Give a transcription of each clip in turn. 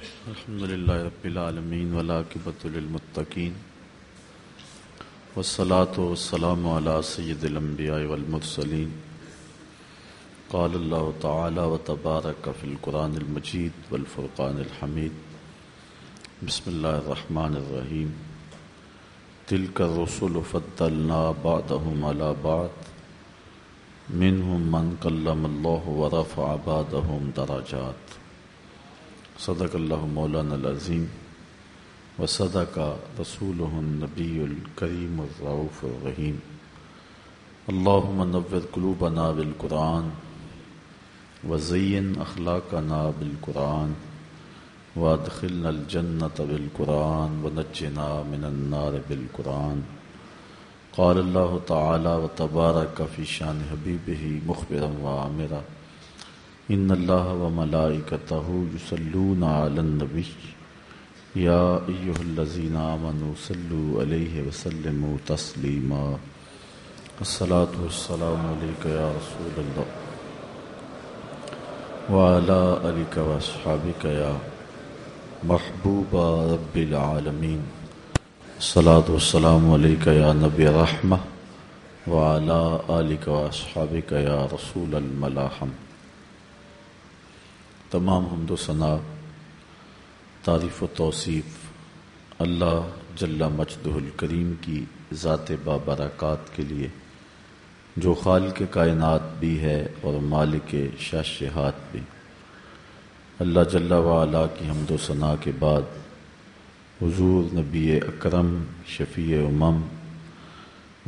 الحمد للہ رب العالمین ولاقبۃ للمتقین والصلاة والسلام على سید الانبیاء والمرسلین قال اللہ تعالی و تبارک فی القرآن المجید والفرقان الحمید بسم اللہ الرحمن الرحیم تلک الرسل فضلنا بعدهم على بعد منهم من کلم اللہ ورفع بعدهم درجات صدق اللہ مولانا العظیم و صدق رسول النبی الکریم الرعف الرحیم. اللہم نور قلوبنا بالقرآن وزین اخلاقنا بالقرآن وادخلنا الجنة بالقرآن ونجنا من النار بالقرآن. قال اللہ تعالی و تبارک فی شان حبیبہ مخبرا و عامرا. ان اللہ و ملائکتہ یسلون علی النبی یا ایہا الذین آمنوا صلو علیہ وسلم تسلیما الصلاة والسلام علیکہ یا رسول اللہ وعلا علیکہ واصحابکہ یا محبوب رب العالمین الصلاة والسلام علیکہ یا نبی رحمہ وعلا آلکہ واصحابکہ یا رسول الملاحم تمام حمد و ثناء تعریف و توصیف اللہ جل مجدہ الکریم کی ذات بابرکات کے لیے، جو خالق کائنات بھی ہے اور مالک شاشہات بھی۔ اللہ جل وعلا کی حمد و ثناء کے بعد حضور نبی اکرم، شفیع امم،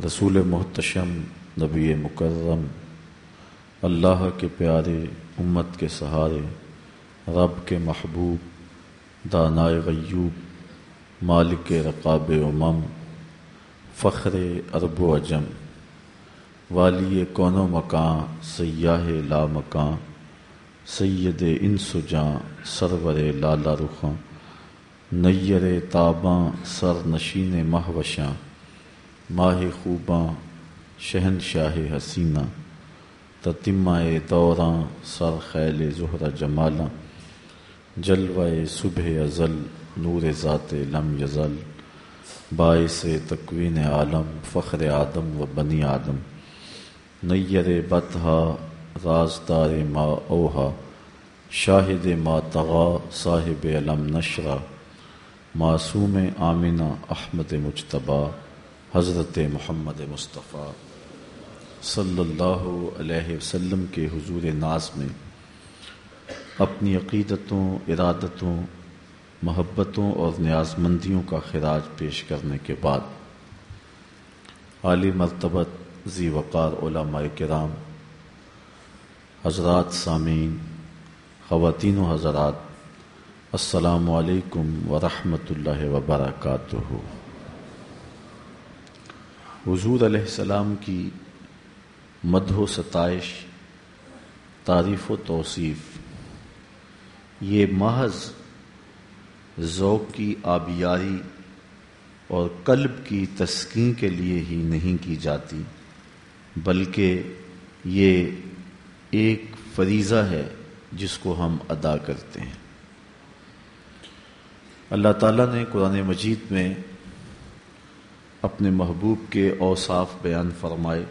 رسول محتشم، نبی مکرم، اللہ کے پیارے امت کے سہارے رب کے محبوب، دانائے غیوب، مالک رقاب امم، فخر ارب و اجم والی کون و مکان، سیاہ لا مکان، سید ان سجاں سرور لالا رخاں، نیر تاباں، سر نشین مہوشاں ماہ خوباں شہن شاہ حسینہ تتمہ دوراں سر خیل زہرہ جمالاں جلوہ صبح ازل، نور ذات لم یزل، باعث تکوین عالم، فخر آدم و بنی آدم۔ نیر بتہا رازدار ما اوہا، شاہد ما تغا، صاحب علم نشرہ معصوم آمنہ احمد مجتبہ حضرت محمد مصطفیٰ۔ صلی اللہ علیہ وسلم کے حضور ناز میں۔ اپنی عقیدتوں، ارادتوں، محبتوں اور نیاز مندیوں کا خراج پیش کرنے کے بعد عالی مرتبت ذی وقار علماء کرام، حضرات سامعین، خواتین و حضرات، السلام علیکم ورحمۃ اللہ وبرکاتہ۔ حضور علیہ السلام کی مدح و ستائش، تعریف و توصیف یہ محض ذوق کی آبیاری اور قلب کی تسکین کے لیے ہی نہیں کی جاتی، بلکہ یہ ایک فریضہ ہے جس کو ہم ادا کرتے ہیں۔ اللہ تعالیٰ نے قرآن مجید میں اپنے محبوب کے اوصاف بیان فرمائے،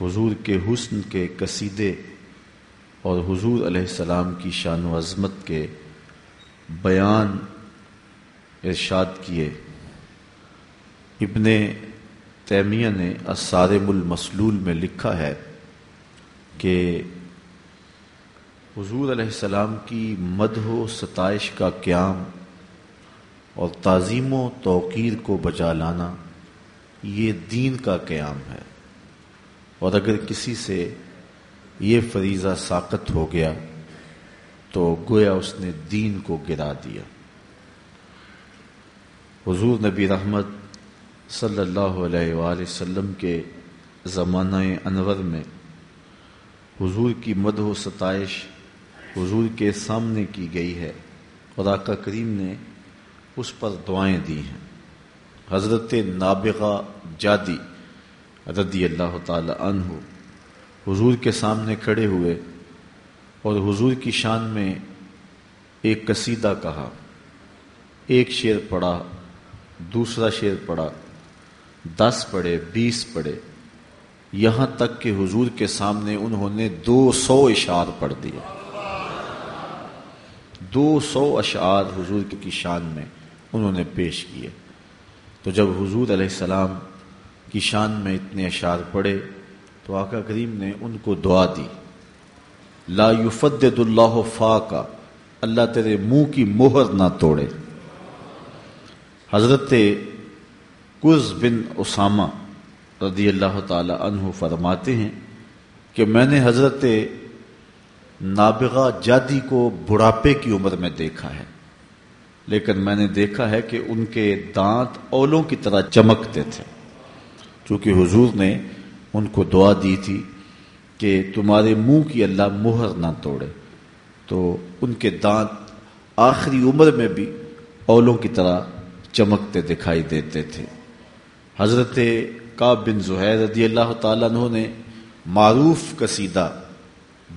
حضور کے حسن کے قصیدے اور حضور علیہ السلام کی شان و عظمت کے بیان ارشاد کیے۔ ابن تیمیہ نے اسارم المسلول میں لکھا ہے کہ حضور علیہ السلام کی مدح و ستائش کا قیام اور تعظیم و توقیر کو بجا لانا یہ دین کا قیام ہے۔ اور اگر کسی سے یہ فریضہ ساقت ہو گیا تو گویا اس نے دین کو گرا دیا۔ حضور نبی رحمت صلی اللہ علیہ وآلہ وسلم کے زمانہ انور میں حضور کی مد و ستائش حضور کے سامنے کی گئی ہے اور آقا کریم نے اس پر دعائیں دی ہیں۔ حضرت نابغہ جادی رضی اللہ تعالی عنہ حضور کے سامنے کھڑے ہوئے اور حضور کی شان میں ایک قصیدہ کہا۔ ایک شعر پڑھا، دوسرا شعر پڑھا، دس پڑھے، بیس پڑھے۔ یہاں تک کہ حضور کے سامنے انہوں نے دو سو اشعار پڑھ دیے۔ دو سو اشعار حضور کی شان میں انہوں نے پیش کیے۔ تو جب حضور علیہ السلام کی شان میں اتنے اشعار پڑھے تو آقا کریم نے ان کو دعا دی۔ لا یفدد اللہ فا کا اللہ تیرے منہ کی مہر نہ توڑے۔ حضرت کز بن اسامہ رضی اللہ تعالی عنہ فرماتے ہیں کہ میں نے حضرت نابغہ جادی کو بڑھاپے کی عمر میں دیکھا ہے، لیکن میں نے دیکھا ہے کہ ان کے دانت اولوں کی طرح چمکتے تھے۔ چونکہ حضور نے ان کو دعا دی تھی کہ تمہارے منہ کی اللہ مہر نہ توڑے۔ تو ان کے دانت آخری عمر میں بھی اولوں کی طرح چمکتے دکھائی دیتے تھے۔ حضرت کاب بن زہیر رضی اللہ تعالیٰ عنہ نے معروف قصیدہ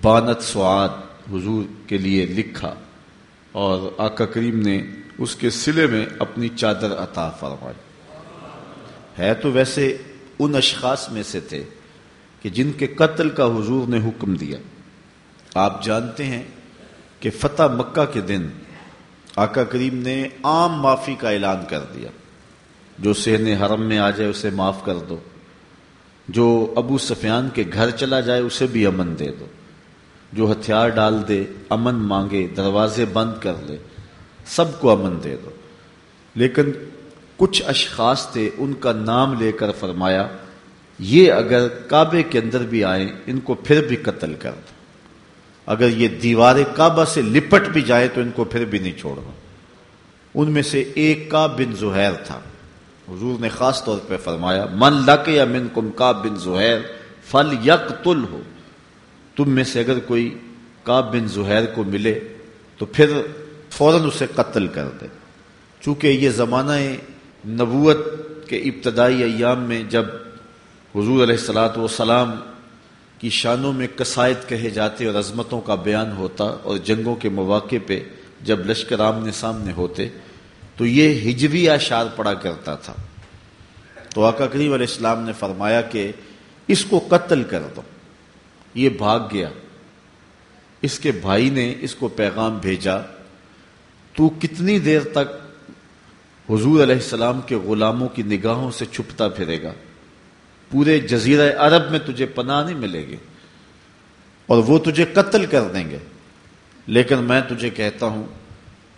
بانت سعاد حضور کے لیے لکھا اور آقا کریم نے اس کے سلے میں اپنی چادر عطا فرمائی۔ ہے تو ویسے ان اشخاص میں سے تھے کہ جن کے قتل کا حضور نے حکم دیا۔ آپ جانتے ہیں کہ فتح مکہ کے دن آقا کریم نے عام معافی کا اعلان کر دیا۔ جو سہن حرم میں آ جائے اسے معاف کر دو۔ جو ابو سفیان کے گھر چلا جائے اسے بھی امن دے دو۔ جو ہتھیار ڈال دے، امن مانگے، دروازے بند کر لے، سب کو امن دے دو۔ لیکن کچھ اشخاص تھے ان کا نام لے کر فرمایا، یہ اگر کعبے کے اندر بھی آئیں، ان کو پھر بھی قتل کر دو۔ اگر یہ دیوار کعبہ سے لپٹ بھی جائے تو ان کو پھر بھی نہیں چھوڑنا ان میں سے ایک کا بن زہیر تھا۔ حضور نے خاص طور پہ فرمایا، من لک یا من کم کا بن زہیر فل یک تل ہو تم میں سے اگر کوئی کا بن زہیر کو ملے تو پھر فوراً اسے قتل کر دے۔ چونکہ یہ زمانہ نبوت کے ابتدائی ایام میں جب حضور علیہ السلاۃ والسلام کی شانوں میں قصائد کہے جاتے اور عظمتوں کا بیان ہوتا اور جنگوں کے مواقع پہ جب لشکر آمنے سامنے ہوتے، تو یہ ہجوی اشار پڑا کرتا تھا۔ تو آقا کریم علیہ السلام نے فرمایا کہ اس کو قتل کر دو۔ یہ بھاگ گیا۔ اس کے بھائی نے اس کو پیغام بھیجا، تو کتنی دیر تک حضور علیہ السلام کے غلاموں کی نگاہوں سے چھپتا پھرے گا۔ پورے جزیرہ عرب میں تجھے پناہ نہیں ملے گی اور وہ تجھے قتل کر دیں گے۔ لیکن میں تجھے کہتا ہوں،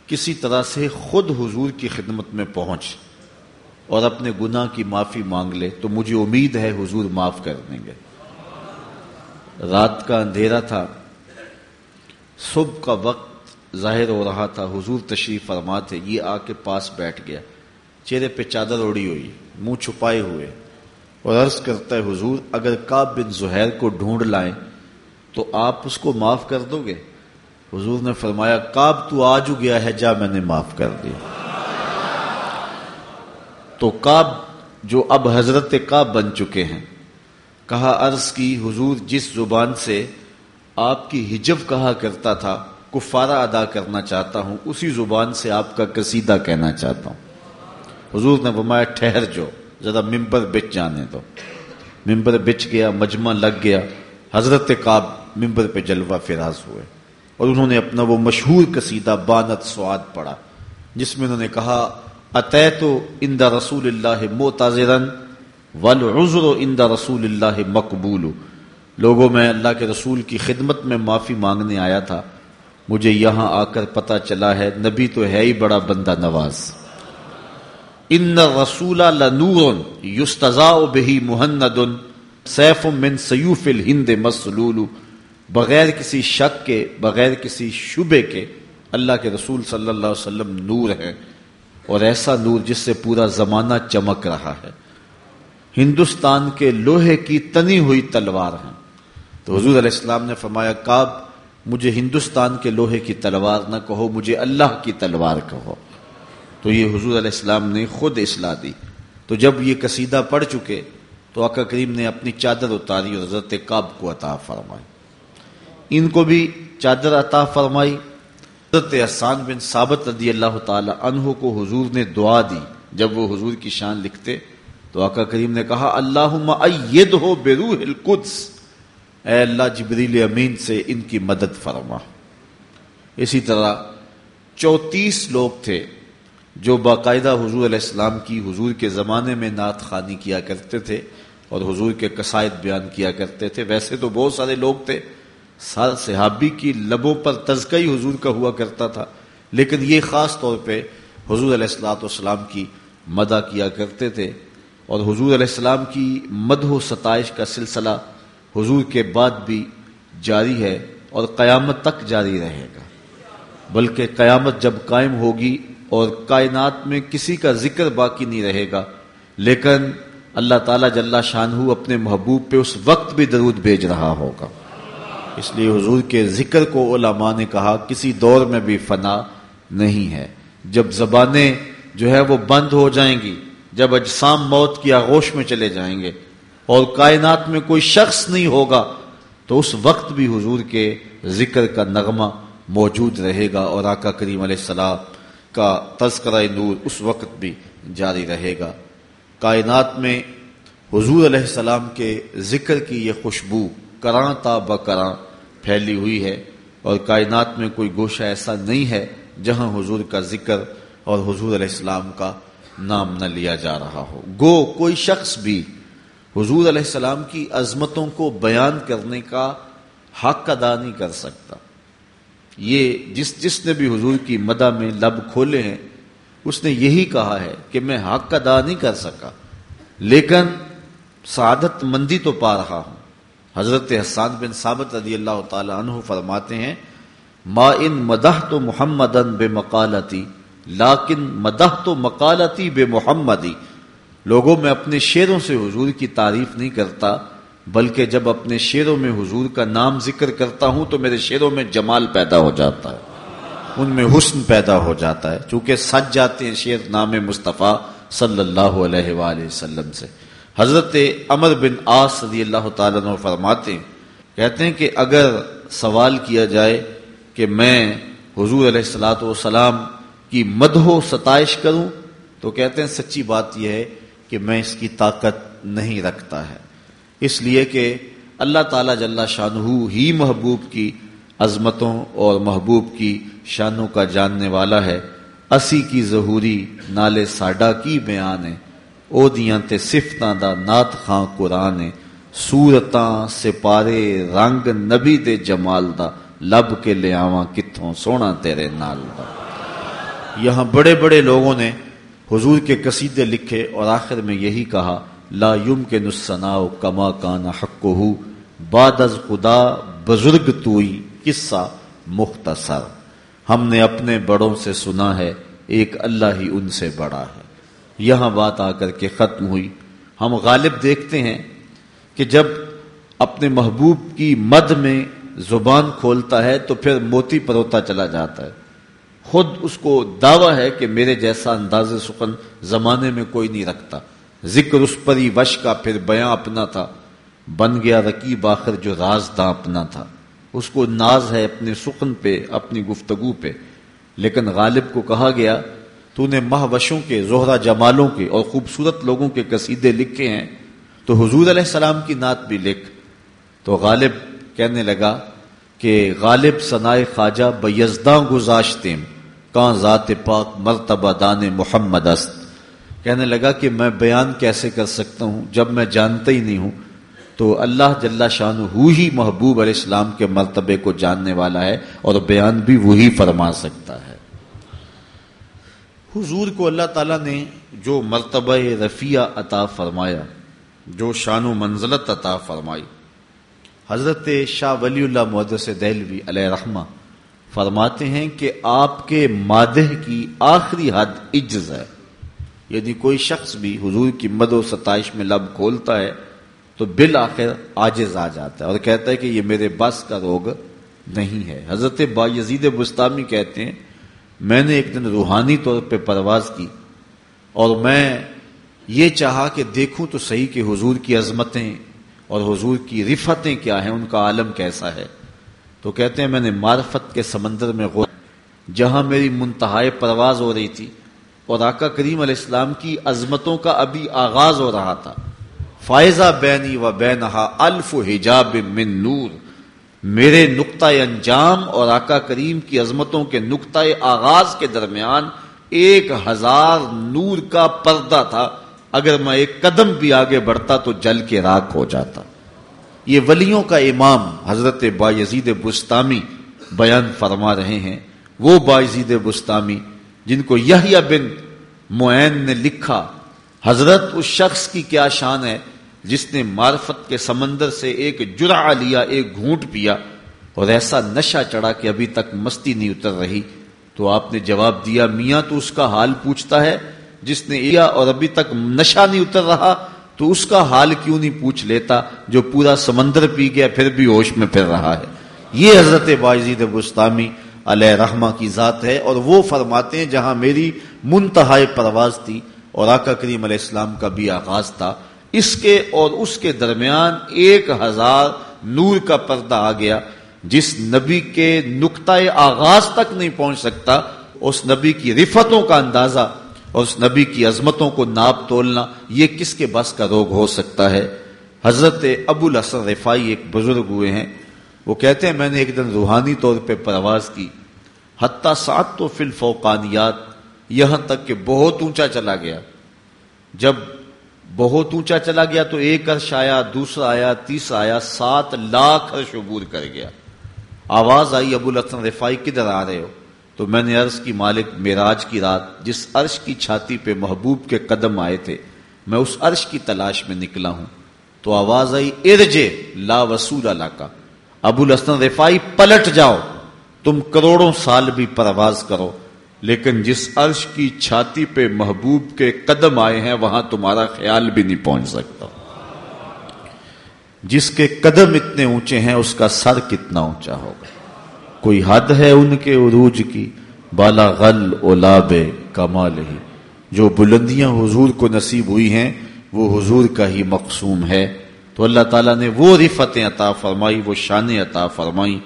کسی طرح سے خود حضور کی خدمت میں پہنچ اور اپنے گناہ کی معافی مانگ لے تو مجھے امید ہے حضور معاف کر دیں گے۔ رات کا اندھیرا تھا، صبح کا وقت ظاہر ہو رہا تھا، حضور تشریف فرما تھے یہ آ کے پاس بیٹھ گیا۔ چہرے پہ چادر اڑی ہوئی، منہ چھپائے ہوئے۔ اور عرض کرتا ہے، حضور، اگر کاب بن زہیر کو ڈھونڈ لائیں، تو آپ اس کو معاف کر دو گے؟ حضور نے فرمایا کاب تو آج گیا ہے، جا میں نے معاف کر دیا۔ تو کاب جو اب حضرت کاب بن چکے ہیں، کہا عرض کی، حضور جس زبان سے آپ کی ہجب کہا کرتا تھا کفارہ ادا کرنا چاہتا ہوں، اسی زبان سے آپ کا قصیدہ کہنا چاہتا ہوں۔ حضور نے فرمایا، ٹھہر جو ذرا ممبر بچ جانے دو۔ ممبر بچ گیا، مجمع لگ گیا۔ حضرت کاب ممبر پہ جلوہ فراز ہوئے۔ اور انہوں نے اپنا وہ مشہور قصیدہ بانت سواد پڑھا، جس میں انہوں نے کہا اتے تو اندہ رسول اللہ موتازرن والعذر اندہ رسول اللہ مقبول۔ لوگوں، میں اللہ کے رسول کی خدمت میں معافی مانگنے آیا تھا۔ مجھے یہاں آ کر پتا چلا ہے، نبی تو ہے ہی بڑا بندہ نواز۔ ان رسول لنور یستضاء به محند۔ سیف من سیوف الہند مسلول۔ بغیر کسی شک کے، بغیر کسی شبے کے اللہ کے رسول صلی اللہ علیہ وسلم نور ہے اور ایسا نور جس سے پورا زمانہ چمک رہا ہے۔ ہندوستان کے لوہے کی تنی ہوئی تلوار ہیں۔ تو حضور علیہ السلام نے فرمایا کاب مجھے ہندوستان کے لوہے کی تلوار نہ کہو، مجھے اللہ کی تلوار کہو۔ تو یہ حضور علیہ السلام نے خود اصلاح دی۔ تو جب یہ قصیدہ پڑھ چکے، تو آقا کریم نے اپنی چادر اتاری اور حضرت کاب کو عطا فرمائی۔ ان کو بھی چادر عطا فرمائی۔ حضرت احسان بن ثابت رضی اللہ تعالی عنہ کو حضور نے دعا دی۔ جب وہ حضور کی شان لکھتے، تو آقا کریم نے کہا اللہ ہو بروح القدس اے اللہ جبریل امین سے ان کی مدد فرما۔ اسی طرح چوتیس لوگ تھے جو باقاعدہ حضور علیہ السلام کی حضور کے زمانے میں نعت خانی کیا کرتے تھے اور حضور کے قصائد بیان کیا کرتے تھے۔ ویسے تو بہت سارے لوگ تھے صحابی کی لبوں پر تزکئی حضور کا ہوا کرتا تھا۔ لیکن یہ خاص طور پہ حضور علیہ السلاۃ والسلام کی مدع کیا کرتے تھے اور حضور علیہ السلام کی مد و ستائش کا سلسلہ حضور کے بعد بھی جاری ہے اور قیامت تک جاری رہے گا۔ بلکہ قیامت جب قائم ہوگی اور کائنات میں کسی کا ذکر باقی نہیں رہے گا، لیکن اللہ تعالیٰ جل شاہ اپنے محبوب پہ اس وقت بھی درود بھیج رہا ہوگا۔ اس لیے حضور کے ذکر کو علماء نے کہا، کسی دور میں بھی فنا نہیں ہے۔ جب زبانیں جو ہے وہ بند ہو جائیں گی، جب اجسام موت کی آغوش میں چلے جائیں گے اور کائنات میں کوئی شخص نہیں ہوگا تو اس وقت بھی حضور کے ذکر کا نغمہ موجود رہے گا اور آقا کریم علیہ السلام کا تذکرہ نور اس وقت بھی جاری رہے گا۔ کائنات میں حضور علیہ السلام کے ذکر کی یہ خوشبو کراں تا بکراں پھیلی ہوئی ہے اور کائنات میں کوئی گوشہ ایسا نہیں ہے جہاں حضور کا ذکر اور حضور علیہ السلام کا نام نہ لیا جا رہا ہو۔ گو، کوئی شخص بھی حضور علیہ السلام کی عظمتوں کو بیان کرنے کا حق ادا نہیں کر سکتا۔ یہ جس جس نے بھی حضور کی مدہ میں لب کھولے ہیں، اس نے یہی کہا ہے کہ میں حق ادا نہیں کر سکا۔ لیکن سعادت مندی تو پا رہا ہوں۔ حضرت حسان بن ثابت رضی اللہ تعالی عنہ فرماتے ہیں، ما ان مدح تو محمد بے مقالتی لاکن مدح تو مقالتی بے محمدی لوگوں میں اپنے شعروں سے حضور کی تعریف نہیں کرتا، بلکہ جب اپنے شعروں میں حضور کا نام ذکر کرتا ہوں تو میرے شعروں میں جمال پیدا ہو جاتا ہے۔ ان میں حسن پیدا ہو جاتا ہے۔ چونکہ سج جاتے ہیں شعر نام مصطفیٰ صلی اللہ علیہ وآلہ وسلم سے۔ حضرت امر بن آس رضی اللہ تعالیٰ عنہ فرماتے ہیں، کہتے ہیں کہ اگر سوال کیا جائے کہ میں حضور علیہ السلاۃ والسلام کی مدح و ستائش کروں تو کہتے ہیں سچی بات یہ ہے کہ میں اس کی طاقت نہیں رکھتا ہے۔ اس لیے کہ اللہ تعالیٰ جل شاہ ہی محبوب کی عظمتوں اور محبوب کی شانوں کا جاننے والا ہے۔ اسی کی ظہوری نالے ساڈا کی بیان ہے۔ او دیاں تے صفتاں دا نات خاں قرآن ہے۔ سورتاں سپارے رنگ نبی دے جمال دا۔ لب کے لے آواں کتھوں سونا تیرے نال دا۔ یہاں بڑے بڑے لوگوں نے حضور کے قصیدے لکھے اور آخر میں یہی کہا، لا یم کے نسناؤ کما کانا حق ہو بعد از خدا بزرگ توئی قصہ مختصر۔ ہم نے اپنے بڑوں سے سنا ہے، ایک اللہ ہی ان سے بڑا ہے۔ یہاں بات آ کر کے ختم ہوئی۔ ہم غالب دیکھتے ہیں کہ جب اپنے محبوب کی مد میں زبان کھولتا ہے تو پھر موتی پروتا چلا جاتا ہے۔ خود اس کو دعویٰ ہے کہ میرے جیسا انداز سخن زمانے میں کوئی نہیں رکھتا۔ ذکر اس پری وش کا پھر بیاں اپنا تھا۔ بن گیا رقیب آخر جو راز دا اپنا تھا۔ اس کو ناز ہے اپنے سخن پہ، اپنی گفتگو پہ۔ لیکن غالب کو کہا گیا، تو نے مہوشوں کے، زہرہ جمالوں کے اور خوبصورت لوگوں کے قصیدے لکھے ہیں، تو حضور علیہ السلام کی نعت بھی لکھ۔ تو غالب کہنے لگا کہ غالب ثنائے خواجہ بیزداں گزاشتیم۔ کہاں ذات پاک مرتبہ دان محمد است۔ کہنے لگا کہ میں بیان کیسے کر سکتا ہوں؟ جب میں جانتا ہی نہیں ہوں، تو اللہ جل شان ہو ہی محبوب علیہ السلام کے مرتبے کو جاننے والا ہے اور بیان بھی وہی فرما سکتا ہے۔ حضور کو اللہ تعالیٰ نے جو مرتبہ رفیہ عطا فرمایا، جو شان و منزلت عطا فرمائی۔ حضرت شاہ ولی اللہ محدث دہلوی علیہ رحمہ فرماتے ہیں کہ آپ کے مادہ کی آخری حد عجز ہے۔ یعنی کوئی شخص بھی حضور کی مد و ستائش میں لب کھولتا ہے تو بالآخر آجز آ جاتا ہے اور کہتا ہے کہ یہ میرے بس کا روگ نہیں ہے۔ حضرت با یزید بستانی کہتے ہیں، میں نے ایک دن روحانی طور پہ پرواز کی اور میں یہ چاہا کہ دیکھوں تو صحیح کہ حضور کی عظمتیں اور حضور کی رفتیں کیا ہیں، ان کا عالم کیسا ہے۔ تو کہتے ہیں میں نے معرفت کے سمندر میں غور جہاں میری منتہائے پرواز ہو رہی تھی اور آقا کریم علیہ السلام کی عظمتوں کا ابھی آغاز ہو رہا تھا۔ فائزہ بینی و بینہا الف حجاب من نور۔ میرے نقطۂ انجام اور آقا کریم کی عظمتوں کے نقطۂ آغاز کے درمیان ایک ہزار نور کا پردہ تھا۔ اگر میں ایک قدم بھی آگے بڑھتا تو جل کے راک ہو جاتا۔ یہ ولیوں کا امام حضرت بایزید بستامی بیان فرما رہے ہیں، وہ بایزید بستامی جن کو یہ بن معین نے لکھا، حضرت اس شخص کی کیا شان ہے جس نے معرفت کے سمندر سے ایک جرا لیا، ایک گھونٹ پیا اور ایسا نشہ چڑھا کہ ابھی تک مستی نہیں اتر رہی۔ تو آپ نے جواب دیا، میاں تو اس کا حال پوچھتا ہے، جس نے لیا اور ابھی تک نشہ نہیں اتر رہا تو اس کا حال کیوں نہیں پوچھ لیتا جو پورا سمندر پی گیا پھر بھی ہوش میں پھر رہا ہے؟ یہ حضرت باعزید بستامی علیہ رحمہ کی ذات ہے اور وہ فرماتے ہیں جہاں میری منتہا پرواز تھی اور آقا کریم علیہ السلام کا بھی آغاز تھا، اس کے اور اس کے درمیان ایک ہزار نور کا پردہ آ گیا، جس نبی کے نقطۂ آغاز تک نہیں پہنچ سکتا، اس نبی کی رفتوں کا اندازہ اور اس نبی کی عظمتوں کو ناپ تولنا یہ کس کے بس کا روگ ہو سکتا ہے؟ حضرت ابو الحسن رفائی ایک بزرگ ہوئے ہیں۔ وہ کہتے ہیں، میں نے ایک دن روحانی طور پہ پرواز کی۔ حتیٰ سات تو فل فوقانیات یہاں تک کہ بہت اونچا چلا گیا۔ جب بہت اونچا چلا گیا تو ایک عرش آیا، دوسرا آیا، تیسرا آیا، سات لاکھ عرش عبور کر گیا۔ آواز آئی، ابو الحسن رفائی، کدھر آ رہے ہو؟ تو میں نے عرض کی، مالک میراج کی رات جس عرش کی چھاتی پہ محبوب کے قدم آئے تھے، میں اس عرش کی تلاش میں نکلا ہوں۔ تو آواز آئی ارجے لا وسول اللہ کا ابو الحسن رفائی پلٹ جاؤ، تم کروڑوں سال بھی پرواز کرو، لیکن جس عرش کی چھاتی پہ محبوب کے قدم آئے ہیں، وہاں تمہارا خیال بھی نہیں پہنچ سکتا۔ جس کے قدم اتنے اونچے ہیں، اس کا سر کتنا اونچا ہوگا؟ کوئی حد ہے ان کے عروج کی؟ بالا غل اولاب کمال ہی۔ جو بلندیاں حضور کو نصیب ہوئی ہیں، وہ حضور کا ہی مقصوم ہے۔ تو اللہ تعالیٰ نے وہ رفتیں عطا فرمائی، وہ شان عطا فرمائی۔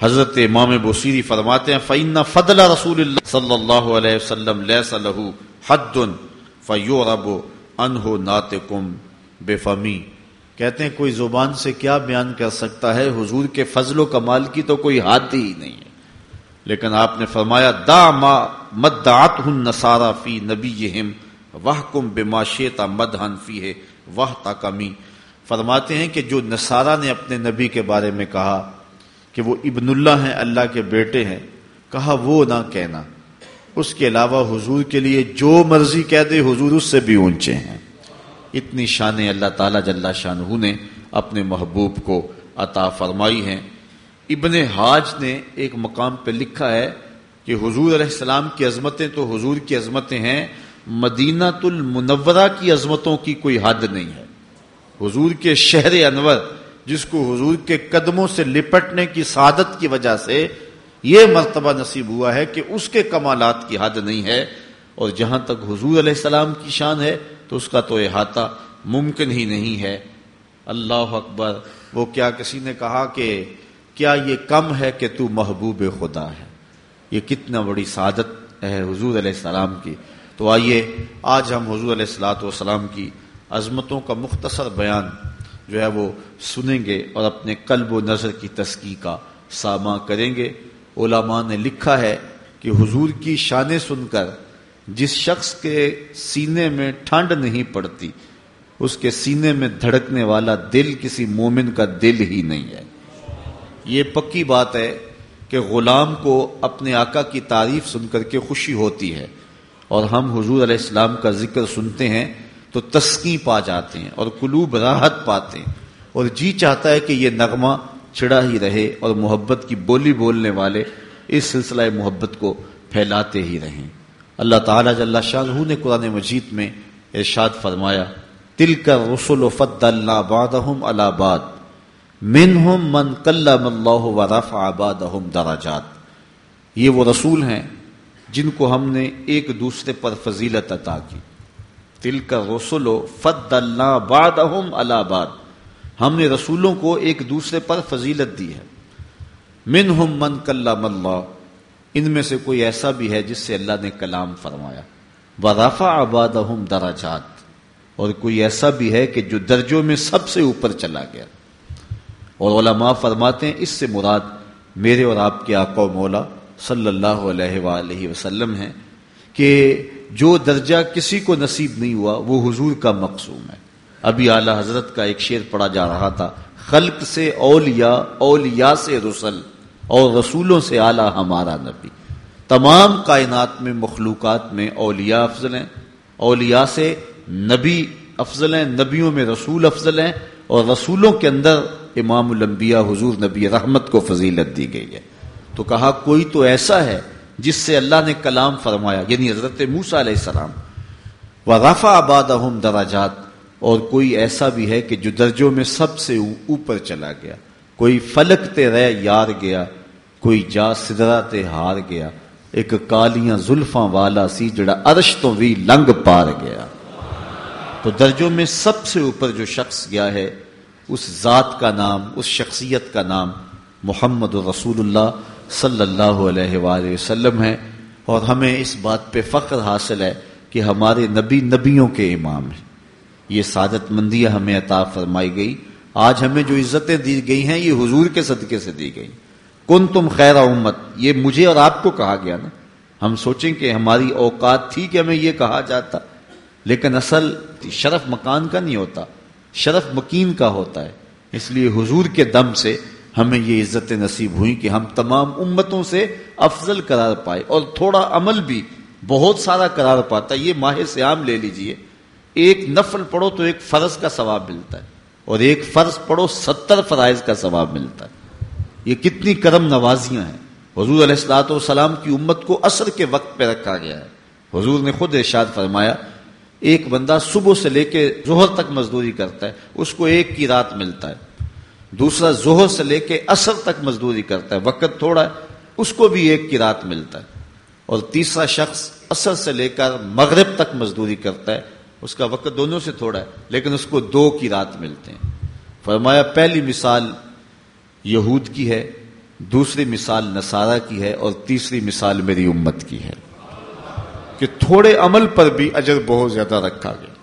حضرت امام بصیری فرماتے ہیں فعین فضل رسول اللہ صلی اللہ علیہ وسلم لیس له حد فیورب انہو ناتکم بے فمی کہتے ہیں کوئی زبان سے کیا بیان کر سکتا ہے؟ حضور کے فضل و کمال کی تو کوئی حد ہی نہیں ہے۔ لیکن آپ نے فرمایا، دا ما مدعت ہن نصارا فی نبیہم، وحکم بما شیتا مدہن فی ہے وہ کمی۔ فرماتے ہیں کہ جو نصارہ نے اپنے نبی کے بارے میں کہا کہ وہ ابن اللہ ہیں، اللہ کے بیٹے ہیں، کہا وہ نہ کہنا۔ اس کے علاوہ حضور کے لیے جو مرضی کہہ دے، حضور اس سے بھی اونچے ہیں۔ اتنی شان اللہ تعالی جل شاہ نے اپنے محبوب کو عطا فرمائی ہیں۔ ابن حاج نے ایک مقام پہ لکھا ہے کہ حضور علیہ السلام کی عظمتیں تو حضور کی عظمتیں ہیں مدینہ المنورہ کی عظمتوں کی کوئی حد نہیں ہے۔ حضور کے شہر انور، جس کو حضور کے قدموں سے لپٹنے کی سعادت کی وجہ سے یہ مرتبہ نصیب ہوا ہے کہ اس کے کمالات کی حد نہیں ہے۔ اور جہاں تک حضور علیہ السلام کی شان ہے تو اس کا تو احاطہ ممکن ہی نہیں ہے۔ اللہ اکبر، وہ کیا کسی نے کہا کہ کیا یہ کم ہے کہ تو محبوب خدا ہے؟ یہ کتنا بڑی سعادت ہے حضور علیہ السلام کی۔ تو آئیے، آج ہم حضور علیہ السلاۃ والسلام کی عظمتوں کا مختصر بیان جو ہے وہ سنیں گے اور اپنے قلب و نظر کی تسکی کا سامع کریں گے۔ علماء نے لکھا ہے کہ حضور کی شانیں سن کر جس شخص کے سینے میں ٹھنڈ نہیں پڑتی، اس کے سینے میں دھڑکنے والا دل کسی مومن کا دل ہی نہیں ہے۔ یہ پکی بات ہے کہ غلام کو اپنے آقا کی تعریف سن کر کے خوشی ہوتی ہے۔ اور ہم حضور علیہ السلام کا ذکر سنتے ہیں تو تسکی پا جاتے ہیں اور قلوب راحت پاتے ہیں۔ اور جی چاہتا ہے کہ یہ نغمہ چھڑا ہی رہے اور محبت کی بولی بولنے والے اس سلسلہ محبت کو پھیلاتے ہی رہیں۔ اللہ تعالیٰ جل شاہ نے قرآن مجید میں ارشاد فرمایا تل کر رسول و فد اللہ بادہم الاباد من ہم من کلم اللہ و رف آباد دراجات یہ وہ رسول ہیں جن کو ہم نے ایک دوسرے پر فضیلت عطا کی۔ تل کا رسول و فد اللہ باد الاباد ہم نے رسولوں کو ایک دوسرے پر فضیلت دی ہے۔ من ہم من کلام اللہ ان میں سے کوئی ایسا بھی ہے جس سے اللہ نے کلام فرمایا۔ ورافا آباد دراجات اور کوئی ایسا بھی ہے کہ جو درجوں میں سب سے اوپر چلا گیا۔ اور علماء فرماتے ہیں، اس سے مراد میرے اور آپ کے آقا و مولا صلی اللہ علیہ وآلہ وسلم ہیں کہ جو درجہ کسی کو نصیب نہیں ہوا، وہ حضور کا مقصوم ہے۔ ابھی اعلی حضرت کا ایک شعر پڑا جا رہا تھا، خلق سے اولیاء اولیاء سے رسل۔ اور رسولوں سے اعلیٰ ہمارا نبی۔ تمام کائنات میں مخلوقات میں اولیاء افضل ہیں۔ اولیاء سے نبی افضل ہیں، نبیوں میں رسول افضل ہیں۔ اور رسولوں کے اندر امام الانبیاء حضور نبی رحمت کو فضیلت دی گئی ہے۔ تو کہا، کوئی تو ایسا ہے جس سے اللہ نے کلام فرمایا یعنی حضرت موسا علیہ السلام۔ وغفا آباد دراجات اور کوئی ایسا بھی ہے کہ جو درجوں میں سب سے اوپر چلا گیا۔ کوئی فلک تے رہ یار گیا، کوئی جا سدرا تے ہار گیا۔ ایک کالیاں زلفاں والا سی جڑا عرش تو بھی لنگ پار گیا۔ تو درجوں میں سب سے اوپر جو شخص گیا ہے، اس ذات کا نام، اس شخصیت کا نام محمد رسول اللہ صلی اللہ علیہ وآلہ وسلم ہے۔ اور ہمیں اس بات پہ فخر حاصل ہے کہ ہمارے نبی نبیوں کے امام ہیں۔ یہ سعادت مندیاں ہمیں عطا فرمائی گئی۔ آج ہمیں جو عزتیں دی گئی ہیں، یہ حضور کے صدقے سے دی گئی۔ کن تم خیر امت، یہ مجھے اور آپ کو کہا گیا نا۔ ہم سوچیں کہ ہماری اوقات تھی کہ ہمیں یہ کہا جاتا۔ لیکن اصل شرف مکان کا نہیں ہوتا، شرف مکین کا ہوتا ہے۔ اس لیے حضور کے دم سے ہمیں یہ عزت نصیب ہوئی کہ ہم تمام امتوں سے افضل قرار پائے۔ اور تھوڑا عمل بھی، بہت سارا قرار پاتا۔ ہے یہ ماہ سے عام لے لیجیے۔ ایک نفل پڑھو تو ایک فرض کا ثواب ملتا ہے۔ اور ایک فرض پڑھو، ستر فرائض کا ثواب ملتا ہے۔ یہ کتنی کرم نوازیاں ہیں۔ حضور علیہ السلاۃ والسلام کی امت کو اثر کے وقت پہ رکھا گیا ہے۔ حضور نے خود ارشاد فرمایا، ایک بندہ صبح سے لے کے ظہر تک مزدوری کرتا ہے، اس کو ایک کی رات ملتا ہے۔ دوسرا زہر سے لے کے اثر تک مزدوری کرتا ہے، وقت تھوڑا ہے، اس کو بھی ایک کی رات ملتا ہے۔ اور تیسرا شخص اثر سے لے کر مغرب تک مزدوری کرتا ہے اس کا وقت دونوں سے تھوڑا ہے، لیکن اس کو دو کی رات ملتے ہیں۔ فرمایا، پہلی مثال یہود کی ہے، دوسری مثال نصارہ کی ہے، اور تیسری مثال میری امت کی ہے۔ کہ تھوڑے عمل پر بھی اجر بہت زیادہ رکھا گیا۔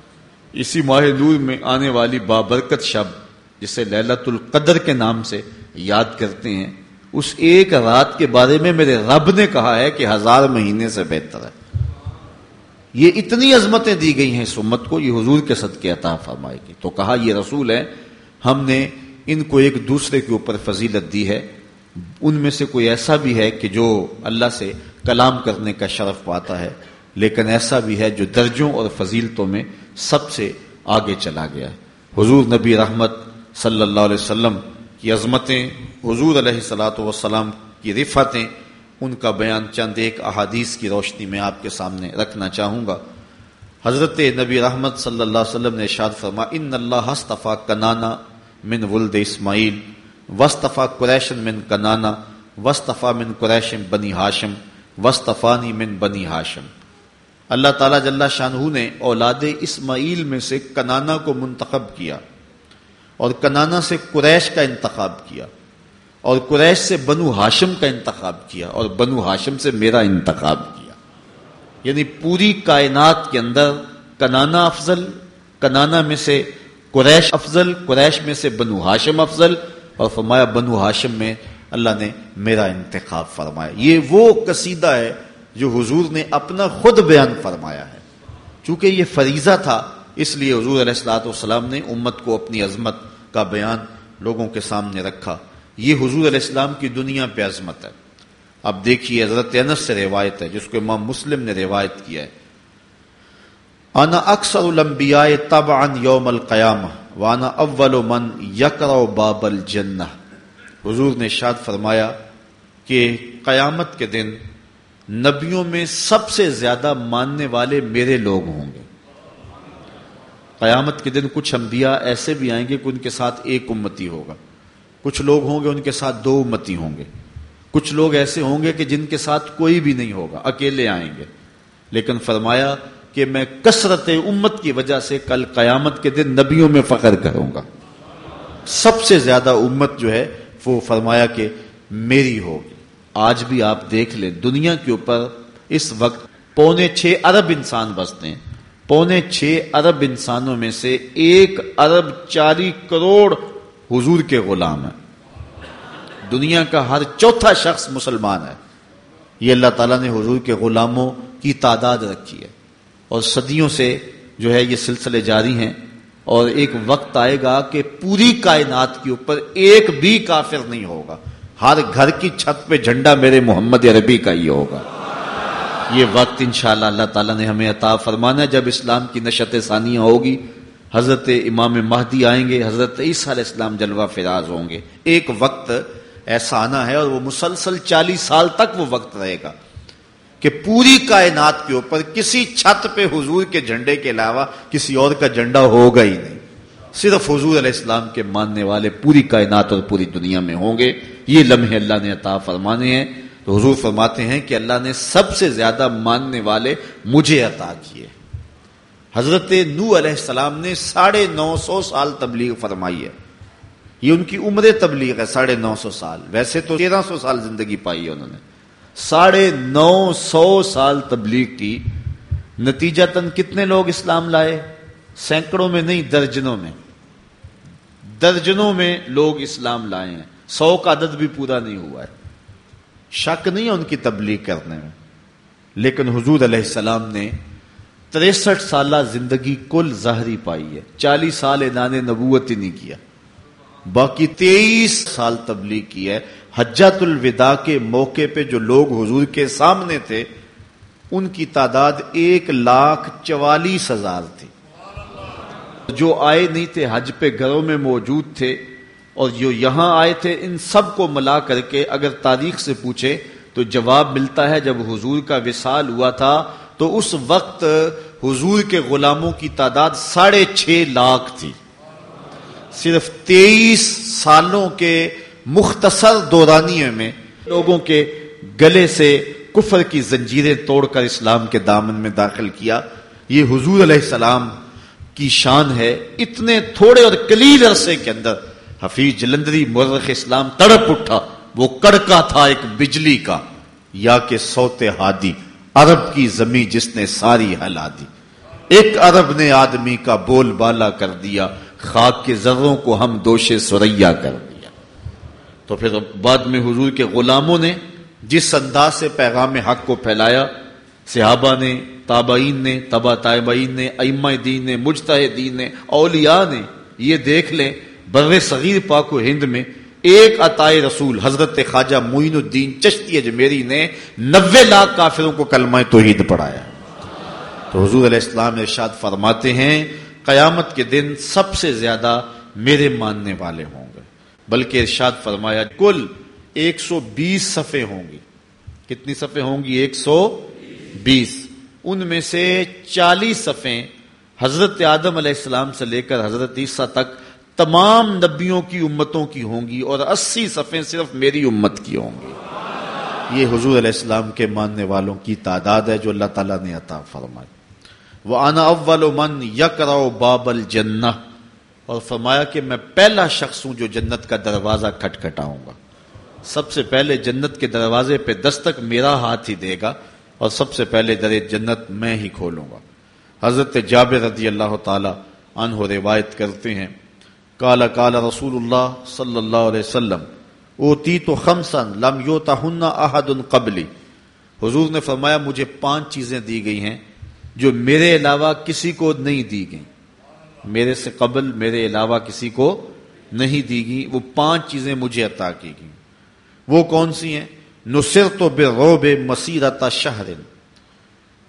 اسی ماہ نور میں آنے والی بابرکت شب، جسے للت القدر کے نام سے یاد کرتے ہیں، اس ایک رات کے بارے میں میرے رب نے کہا ہے کہ ہزار مہینے سے بہتر ہے۔ یہ اتنی عظمتیں دی گئی ہیں اس امت کو، یہ حضور کے صدقے عطا فرمائے گی تو کہا یہ رسول ہے ہم نے ان کو ایک دوسرے کے اوپر فضیلت دی ہے۔ ان میں سے کوئی ایسا بھی ہے کہ جو اللہ سے کلام کرنے کا شرف پاتا ہے، لیکن ایسا بھی ہے جو درجوں اور فضیلتوں میں سب سے آگے چلا گیا۔ حضور نبی رحمت صلی اللہ علیہ وسلم کی عظمتیں، حضور علیہ السلاۃ وسلام کی رفتیں ان کا بیان چند ایک احادیث کی روشنی میں آپ کے سامنے رکھنا چاہوں گا۔ حضرت نبی رحمت صلی اللہ علیہ وسلم نے ارشاد فرما ان اللہ ہستفا کنانا من ولد اسماعیل وصطفیٰ قریشن من کنانا وصطفیٰ من قریشن بنی ہاشم وصطفانی من بنی ہاشم۔ اللہ تعالیٰ جل شاہ نے اولاد اسماعیل میں سے کنانا کو منتخب کیا اور کنانا سے قریش کا انتخاب کیا۔ اور قریش سے بنو ہاشم کا انتخاب کیا اور بنو ہاشم سے میرا انتخاب کیا۔ یعنی پوری کائنات کے اندر کنانا افضل، کنانا میں سے قریش افضل، قریش میں سے بنو ہاشم افضل اور فرمایا بنو ہاشم میں اللہ نے میرا انتخاب فرمایا۔ یہ وہ قصیدہ ہے جو حضور نے اپنا خود بیان فرمایا ہے۔ چونکہ یہ فریضہ تھا، اس لیے حضور علیہ السلاۃ والسلام نے امت کو اپنی عظمت کا بیان لوگوں کے سامنے رکھا۔ یہ حضور علیہ السلام کی دنیا پہ عظمت ہے۔ اب دیکھیے حضرت انس سے روایت ہے، جس کو امام مسلم نے روایت کیا ہے۔ انا اکثر الانبیاء طبعا یوم القیامہ وانا اول من یکر باب الجنہ۔ حضور نے شاد فرمایا کہ قیامت کے دن نبیوں میں سب سے زیادہ ماننے والے میرے لوگ ہوں گے۔ قیامت کے دن کچھ انبیاء ایسے بھی آئیں گے کہ ان کے ساتھ ایک امتی ہوگا۔ کچھ لوگ ہوں گے ان کے ساتھ دو امتی ہوں گے۔ کچھ لوگ ایسے ہوں گے کہ جن کے ساتھ کوئی بھی نہیں ہوگا، اکیلے آئیں گے۔ لیکن فرمایا کہ میں کثرت امت کی وجہ سے کل قیامت کے دن نبیوں میں فخر کروں گا۔ سب سے زیادہ امت جو ہے، وہ فرمایا کہ میری ہوگی۔ آج بھی آپ دیکھ لیں، دنیا کے اوپر اس وقت پونے چھ ارب انسان بستے ہیں۔ پونے چھ ارب انسانوں میں سے ایک ارب چاری کروڑ حضور کے غلام ہیں۔ دنیا کا ہر چوتھا شخص مسلمان ہے۔ یہ اللہ تعالیٰ نے حضور کے غلاموں کی تعداد رکھی ہے۔ اور صدیوں سے جو ہے یہ سلسلے جاری ہیں۔ اور ایک وقت آئے گا کہ پوری کائنات کے اوپر ایک بھی کافر نہیں ہوگا۔ ہر گھر کی چھت پہ جھنڈا میرے محمد عربی کا ہی ہوگا۔ یہ وقت انشاءاللہ اللہ تعالیٰ نے ہمیں عطا فرمانا جب اسلام کی نشت ثانیہ ہوگی حضرت امام مہدی آئیں گے، حضرت عیسیٰ علیہ السلام جلوہ فراز ہوں گے۔ ایک وقت ایسا آنا ہے اور وہ مسلسل چالیس سال تک وہ وقت رہے گا کہ پوری کائنات کے اوپر کسی چھت پہ حضور کے جھنڈے کے علاوہ کسی اور کا جھنڈا ہوگا ہی نہیں۔ صرف حضور علیہ السلام کے ماننے والے پوری کائنات اور پوری دنیا میں ہوں گے۔ یہ لمحے اللہ نے عطا فرمانے ہیں۔ تو حضور فرماتے ہیں کہ اللہ نے سب سے زیادہ ماننے والے مجھے عطا کیے۔ حضرت نو علیہ السلام نے ساڑھے نو سو سال تبلیغ فرمائی ہے۔ یہ ان کی عمر تبلیغ ہے، ساڑھے نو سو سال۔ ویسے تو تیرہ سو سال زندگی پائی ہے انہوں نے۔ ساڑھے نو سو سال تبلیغ کی۔ نتیجہ تن کتنے لوگ اسلام لائے؟ سینکڑوں میں نہیں، درجنوں میں۔ درجنوں میں لوگ اسلام لائے ہیں۔ سو کا عدد بھی پورا نہیں ہوا ہے۔ شک نہیں ہے ان کی تبلیغ کرنے میں۔ لیکن حضور علیہ السلام نے تریسٹھ سالہ زندگی کل ظاہری پائی ہے۔ چالیس سال انان نبوت ہی نہیں کیا۔ باقی تیئیس سال تبلیغ کی ہے۔ حجت الوداع کے موقع پہ جو لوگ حضور کے سامنے تھے، ان کی تعداد ایک لاکھ چوالیس ہزار تھی۔ جو آئے نہیں تھے، حج پہ گھروں میں موجود تھے، اور جو یہاں آئے تھے، ان سب کو ملا کر کے اگر تاریخ سے پوچھے تو جواب ملتا ہے جب حضور کا وصال ہوا تھا۔ تو اس وقت حضور کے غلاموں کی تعداد ساڑھے چھ لاکھ تھی۔ صرف تیئیس سالوں کے مختصر دورانیے میں لوگوں کے گلے سے کفر کی زنجیریں توڑ کر اسلام کے دامن میں داخل کیا۔ یہ حضور علیہ السلام کی شان ہے۔ اتنے تھوڑے اور کلیل عرصے کے اندر حفیظ جلندری مرخ اسلام تڑپ اٹھا۔ وہ کڑکا تھا ایک بجلی کا۔ یا کہ سوتے ہادی۔ عرب کی زمین جس نے ساری ہلا دی۔ ایک عرب نے آدمی کا بول بالا کر دیا، خاک کے ذروں کو ہم دوشے سریا کر دیا۔ تو پھر بعد میں حضور کے غلاموں نے جس انداز سے پیغام حق کو پھیلایا، صحابہ نے، تابعین نے تبا تابعین نے، ائمہ دین نے مجتہدین نے، اولیاء نے یہ دیکھ لیں، بر صغیر پاک و ہند میں ایک عطائے رسول حضرت خواجہ معین الدین چشتی اجمیری نے نوے لاکھ کافروں کو کلمہ توحید پڑھایا۔ تو حضور علیہ السلام ارشاد فرماتے ہیں، قیامت کے دن سب سے زیادہ میرے ماننے والے ہوں گے۔ بلکہ ارشاد فرمایا، کل ایک سو بیس صفحے ہوں گی کتنی صفحے ہوں گی؟ ایک سو بیس۔ ان میں سے چالیس صفحے حضرت آدم علیہ السلام سے لے کر حضرت عیسیٰ تک تمام نبیوں کی امتوں کی ہوں گی اور اسی صفحے صرف میری امت کی ہوں گی۔ یہ حضور علیہ السلام کے ماننے والوں کی تعداد ہے جو اللہ تعالیٰ نے عطا فرمائی۔ وہ آنا اول من یکرا باب الجنہ اور فرمایا کہ میں پہلا شخص ہوں جو جنت کا دروازہ کھٹکھٹاؤں گا۔ سب سے پہلے جنت کے دروازے پہ دستک میرا ہاتھ ہی دے گا اور سب سے پہلے در جنت میں ہی کھولوں گا۔ حضرت جابر رضی اللہ تعالی عنہ روایت کرتے ہیں کالا کالا رسول اللہ صلی اللہ علیہ وسلم، اوتی تو خمسن لم یوتا ہن احد قبلی. حضور نے فرمایا، مجھے پانچ چیزیں دی گئی ہیں جو میرے علاوہ کسی کو نہیں دی گئی میرے سے قبل میرے علاوہ کسی کو نہیں دی گئی وہ پانچ چیزیں مجھے عطا کی گئی وہ کون سی ہیں؟ نصر تو بے روب مسیرتا شہر۔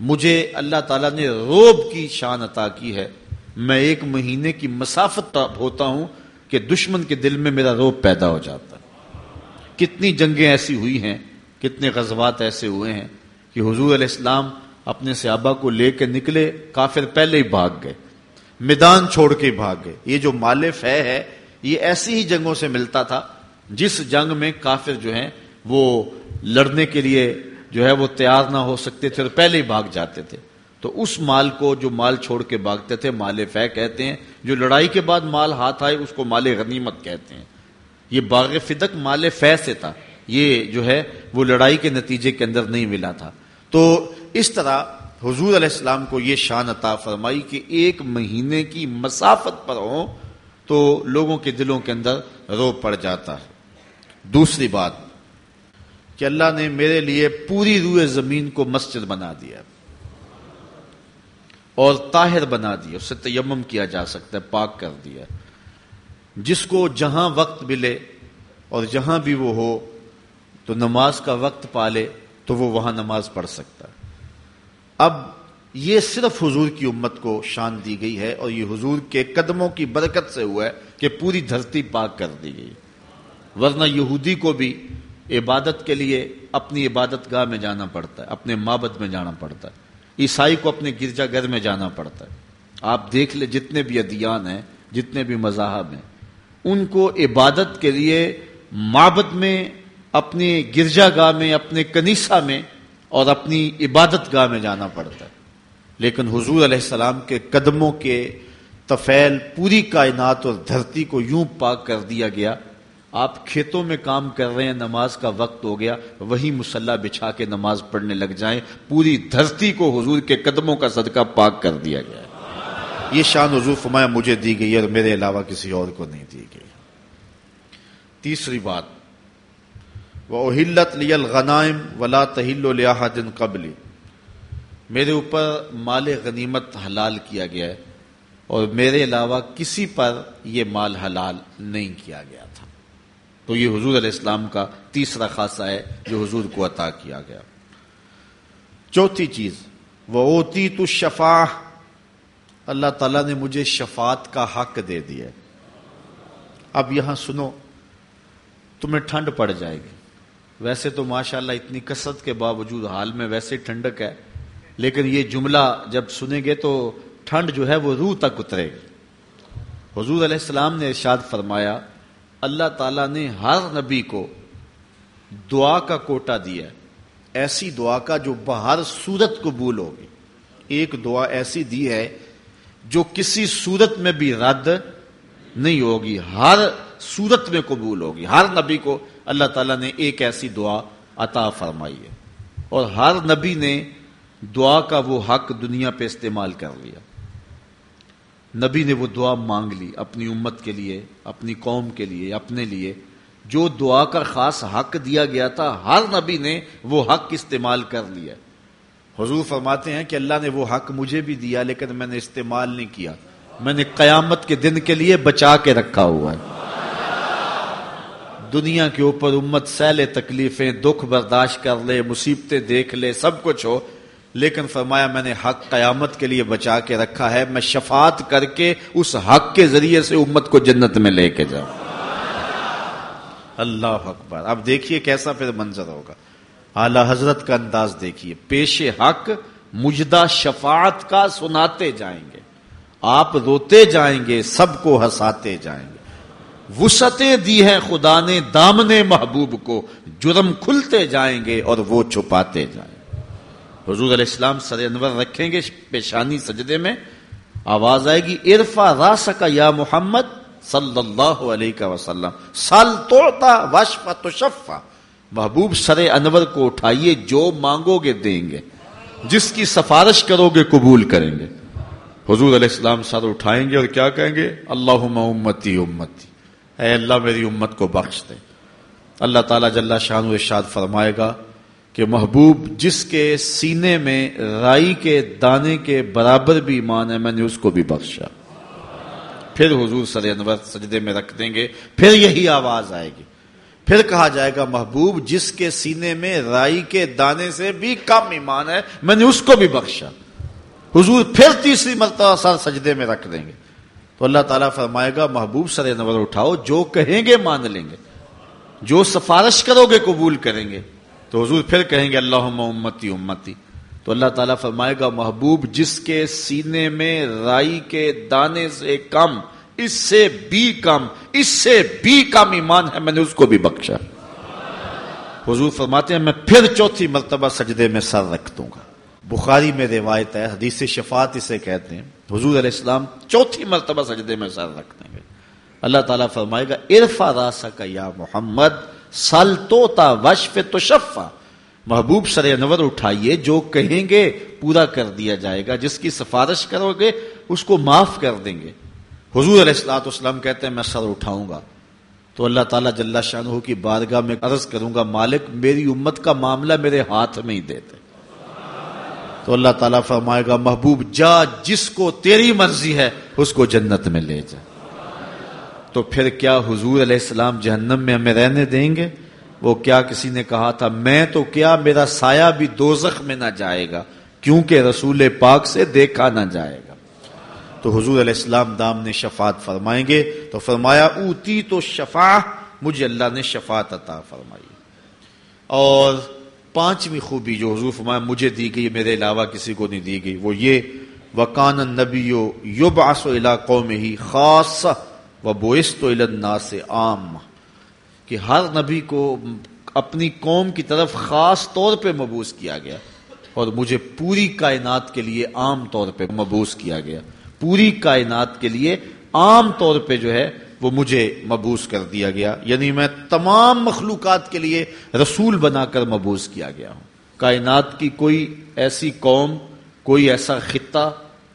مجھے اللہ تعالیٰ نے روب کی شان عطا کی ہے۔ میں ایک مہینے کی مسافت ہوتا ہوں کہ دشمن کے دل میں میرا روب پیدا ہو جاتا ہے۔ کتنی جنگیں ایسی ہوئی ہیں، کتنے غزوات ایسے ہوئے ہیں کہ حضور علیہ السلام اپنے صحابہ کو لے کے نکلے، کافر پہلے ہی بھاگ گئے، میدان چھوڑ کے بھاگ گئے۔ یہ جو مال فہ ہے، یہ ایسی ہی جنگوں سے ملتا تھا جس جنگ میں کافر جو ہیں، وہ لڑنے کے لیے جو ہے وہ تیار نہ ہو سکتے تھے اور پہلے ہی بھاگ جاتے تھے۔ تو اس مال کو جو مال چھوڑ کے بھاگتے تھے، مال فہ کہتے ہیں، جو لڑائی کے بعد مال ہاتھ آئے، اس کو مال غنیمت کہتے ہیں۔ یہ باغ فدق مال فہ سے تھا۔ یہ جو ہے، وہ لڑائی کے نتیجے کے اندر نہیں ملا تھا۔ تو اس طرح حضور علیہ السلام کو یہ شان عطا فرمائی کہ ایک مہینے کی مسافت پر ہو تو لوگوں کے دلوں کے اندر رو پڑ جاتا ہے۔ دوسری بات، کہ اللہ نے میرے لیے پوری روئے زمین کو مسجد بنا دیا۔ اور طاہر بنا دیا اس سے تیمم کیا جا سکتا ہے، پاک کر دیا۔ جس کو جہاں وقت ملے اور جہاں بھی وہ ہو، تو نماز کا وقت پالے، تو وہ وہاں نماز پڑھ سکتا۔ ہے اب یہ صرف حضور کی امت کو شان دی گئی ہے اور یہ حضور کے قدموں کی برکت سے ہوا ہے کہ پوری دھرتی پاک کر دی گئی۔ ورنہ یہودی کو بھی عبادت کے لیے اپنی عبادت گاہ میں جانا پڑتا ہے، اپنے مابد میں جانا پڑتا ہے۔ عیسائی کو اپنے گرجا گھر میں جانا پڑتا ہے۔ آپ دیکھ لیں جتنے بھی ادیان ہیں، جتنے بھی مذاہب ہیں، ان کو عبادت کے لیے مابد میں، اپنے گرجا گاہ میں، اپنے کنیسا میں اور اپنی عبادت گاہ میں جانا پڑتا ہے۔ لیکن حضور علیہ السلام کے قدموں کے تفیل پوری کائنات اور دھرتی کو یوں پاک کر دیا گیا آپ کھیتوں میں کام کر رہے ہیں، نماز کا وقت ہو گیا، وہی مسلح بچھا کے نماز پڑھنے لگ جائیں، پوری دھرتی کو حضور کے قدموں کا صدقہ پاک کر دیا گیا۔ یہ شان حضور فمایا مجھے دی گئی اور میرے علاوہ کسی اور کو نہیں دی گئی۔ تیسری بات وہ اہلت لیل غنائم ولا تہل دن قبلی میرے اوپر مال غنیمت حلال کیا گیا ہے اور میرے علاوہ کسی پر یہ مال حلال نہیں کیا گیا۔ تھا تو یہ حضور علیہ السلام کا تیسرا خاصہ ہے جو حضور کو عطا کیا گیا۔ چوتھی چیز وہ اوتی تو شفا اللہ تعالیٰ نے مجھے شفات کا حق دے دیا اب یہاں سنو، تمہیں ٹھنڈ پڑ جائے گی۔ ویسے تو ماشاءاللہ اتنی کثرت کے باوجود حال میں ویسے ٹھنڈک ہے، لیکن یہ جملہ جب سنیں گے تو ٹھنڈ جو ہے وہ روح تک اترے گی۔ حضور علیہ السلام نے ارشاد فرمایا اللہ تعالیٰ نے ہر نبی کو دعا کا کوٹا دیا ایسی دعا کا جو بہر صورت قبول ہوگی۔ ایک دعا ایسی دی ہے جو کسی صورت میں بھی رد نہیں ہوگی، ہر صورت میں قبول ہوگی۔ ہر نبی کو اللہ تعالیٰ نے ایک ایسی دعا عطا فرمائی ہے۔ اور ہر نبی نے دعا کا وہ حق دنیا پہ استعمال کر لیا۔ نبی نے وہ دعا مانگ لی اپنی امت کے لیے، اپنی قوم کے لیے، اپنے لیے۔ جو دعا کا خاص حق دیا گیا تھا، ہر نبی نے وہ حق استعمال کر لیا۔ حضور فرماتے ہیں کہ اللہ نے وہ حق مجھے بھی دیا، لیکن میں نے استعمال نہیں کیا۔ میں نے قیامت کے دن کے لیے بچا کے رکھا ہوا ہے۔ دنیا کے اوپر امت سہلے تکلیفیں، دکھ برداشت کر لے، مصیبتیں دیکھ لے، سب کچھ ہو۔ لیکن فرمایا میں نے حق قیامت کے لیے بچا کے رکھا ہے، میں شفاعت کر کے اس حق کے ذریعے سے امت کو جنت میں لے کے جاؤں۔ اللہ اکبر۔ اب دیکھیے کیسا پھر منظر ہوگا۔ اعلی حضرت کا انداز دیکھیے۔ پیش حق مجدہ شفاعت کا سناتے جائیں گے۔ آپ روتے جائیں گے، سب کو ہنساتے جائیں گے۔ وسطیں دی ہیں خدا نے، دامنے محبوب کو۔ جرم کھلتے جائیں گے اور وہ چھپاتے جائیں گے۔ حضور علیہ السلام سر انور رکھیں گے پیشانی سجدے میں، آواز آئے گی ارفا راس کا یا محمد صلی اللہ علیہ وسلم سال توڑتا وشفا تو شفا محبوب سر انور کو اٹھائیے، جو مانگو گے دیں گے، جس کی سفارش کرو گے قبول کریں گے۔ حضور علیہ السلام سر اٹھائیں گے اور کیا کہیں گے؟ اللہ امتی امتی، اے اللہ میری امت کو بخش دے۔ اللہ تعالیٰ جل شاہ ارشاد فرمائے گا کہ محبوب جس کے سینے میں رائی کے دانے کے برابر بھی ایمان ہے، میں نے اس کو بھی بخشا۔ پھر حضور صلی انور سجدے میں رکھ دیں گے، پھر یہی آواز آئے گی۔ پھر کہا جائے گا، محبوب جس کے سینے میں رائی کے دانے سے بھی کم ایمان ہے، میں نے اس کو بھی بخشا۔ حضور پھر تیسری مرتبہ سر سجدے میں رکھ دیں گے۔ تو اللہ تعالیٰ فرمائے گا، محبوب سر نور اٹھاؤ، جو کہیں گے مان لیں گے۔ جو سفارش کرو گے، قبول کریں گے۔ تو حضور پھر کہیں گے اللہ امتی امتی۔ تو اللہ تعالیٰ فرمائے گا، محبوب جس کے سینے میں رائی کے دانے سے کم، اس سے بھی کم، اس سے بھی کم ایمان ہے، میں نے اس کو بھی بخشا۔ حضور فرماتے ہیں، میں پھر چوتھی مرتبہ سجدے میں سر رکھ دوں گا۔ بخاری میں روایت ہے، حدیث شفاعت اسے کہتے ہیں۔ حضور علیہ السلام چوتھی مرتبہ سجدے میں سر رکھ دیں گے۔ اللہ تعالیٰ فرمائے گا ارفا راسا کا یا محمد سل توتا وشف تو شفا محبوب سر انور اٹھائیے، جو کہیں گے پورا کر دیا جائے گا، جس کی سفارش کرو گے، اس کو معاف کر دیں گے۔ حضور علیہ السلاۃ اسلام کہتے ہیں، میں سر اٹھاؤں گا۔ تو اللہ تعالیٰ جل شاہ کی بارگاہ میں عرض کروں گا، مالک، میری امت کا معاملہ میرے ہاتھ میں ہی دیتے۔ تو اللہ تعالیٰ فرمائے گا، محبوب جا، جس کو تیری مرضی ہے، اس کو جنت میں لے جا۔ تو پھر کیا حضور علیہ السلام جہنم میں ہمیں رہنے دیں گے؟ وہ کیا کسی نے کہا تھا، میں تو کیا میرا سایہ بھی دوزخ میں نہ جائے گا، کیونکہ رسول پاک سے دیکھا نہ جائے گا۔ تو حضور علیہ السلام دام نے شفاعت فرمائیں گے، تو فرمایا، اوتی تو شفا مجھے اللہ نے شفاعت عطا فرمائی۔ اور پانچویں خوبی جو حضور فرمایا، مجھے دی گئی، میرے علاوہ کسی کو نہیں دی گئی، وہ یہ، وکان نبی یوب آسو علاقوں میں ہی خاص و بوئس تو سے عام، کہ ہر نبی کو اپنی قوم کی طرف خاص طور پہ مبوس کیا گیا اور مجھے پوری کائنات کے لیے عام طور پہ مبوس کیا گیا۔ پوری کائنات کے لیے عام طور پہ جو ہے وہ مجھے مبوس کر دیا گیا۔ یعنی میں تمام مخلوقات کے لیے رسول بنا کر مبوس کیا گیا ہوں۔ کائنات کی کوئی ایسی قوم، کوئی ایسا خطہ،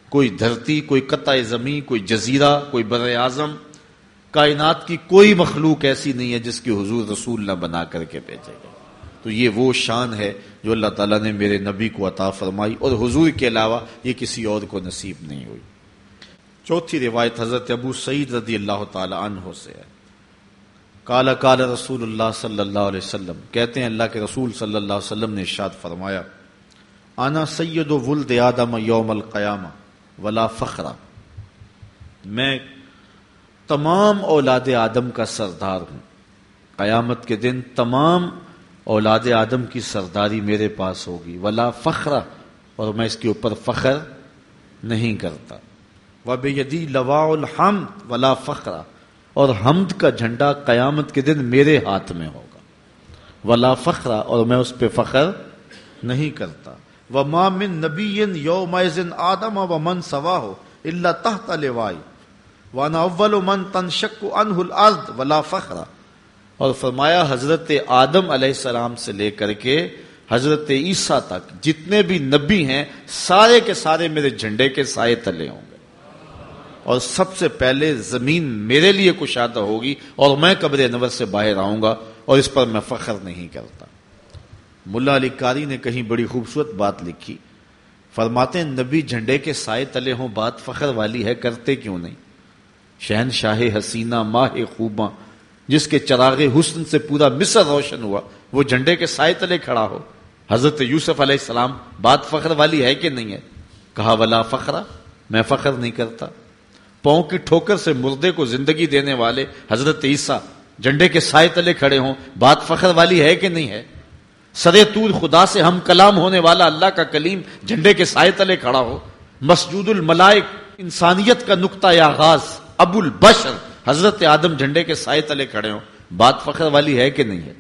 کوئی دھرتی، کوئی قطع زمین، کوئی جزیرہ، کوئی بر اعظم کائنات کی کوئی مخلوق ایسی نہیں ہے جس کی حضور رسول نہ بنا کر کے بھیجے گا تو یہ وہ شان ہے جو اللہ تعالیٰ نے میرے نبی کو عطا فرمائی اور حضور کے علاوہ یہ کسی اور کو نصیب نہیں ہوئی۔ چوتھی روایت حضرت ابو سعید رضی اللہ تعالی عنہ سے ہے۔ کالا کالا رسول اللہ صلی اللہ علیہ وسلم، کہتے ہیں اللہ کے رسول صلی اللہ علیہ وسلم نے ارشاد فرمایا، آنا سید و ولد آدم یوم القیامہ ولا فخرا میں تمام اولاد آدم کا سردار ہوں۔ قیامت کے دن تمام اولاد آدم کی سرداری میرے پاس ہوگی۔ ولا فخرا اور میں اس کے اوپر فخر نہیں کرتا۔ وب یدی لوا الحمد، ولا فخرا اور حمد کا جھنڈا قیامت کے دن میرے ہاتھ میں ہوگا۔ ولا فخرا اور میں اس پہ فخر نہیں کرتا۔ وہ مامن نبی یوم آدم و من سوا ہو اللہ تحت لوائی وانا اول من تنشق انہ الارض ولا فخرا اور فرمایا، حضرت آدم علیہ السلام سے لے کر کے حضرت عیسیٰ تک جتنے بھی نبی ہیں، سارے کے سارے میرے جھنڈے کے سائے تلے ہوں گے۔ اور سب سے پہلے زمین میرے لیے کشادہ ہوگی اور میں قبر نور سے باہر آؤں گا اور اس پر میں فخر نہیں کرتا۔ ملا علی کاری نے کہیں بڑی خوبصورت بات لکھی۔ فرماتے ہیں، نبی جھنڈے کے سائے تلے ہوں، بات فخر والی ہے، کرتے کیوں نہیں؟ شہن شاہ حسینہ ماہ خوباں، جس کے چراغ حسن سے پورا مصر روشن ہوا، وہ جھنڈے کے سائے تلے کھڑا ہو۔ حضرت یوسف علیہ السلام، بات فخر والی ہے کہ نہیں ہے؟ کہا، ولا فخرا میں فخر نہیں کرتا۔ پاؤں کی ٹھوکر سے مردے کو زندگی دینے والے حضرت عیسیٰ جھنڈے کے سائے تلے کھڑے ہوں، بات فخر والی ہے کہ نہیں ہے؟ سرے تور خدا سے ہم کلام ہونے والا اللہ کا کلیم جھنڈے کے سائے تلے کھڑا ہو۔ مسجود الملائک، انسانیت کا نقطہ آغاز۔ ابو البشر، حضرت آدم جھنڈے کے سائے تلے کھڑے ہوں۔ بات فخر والی ہے کہ نہیں ہے؟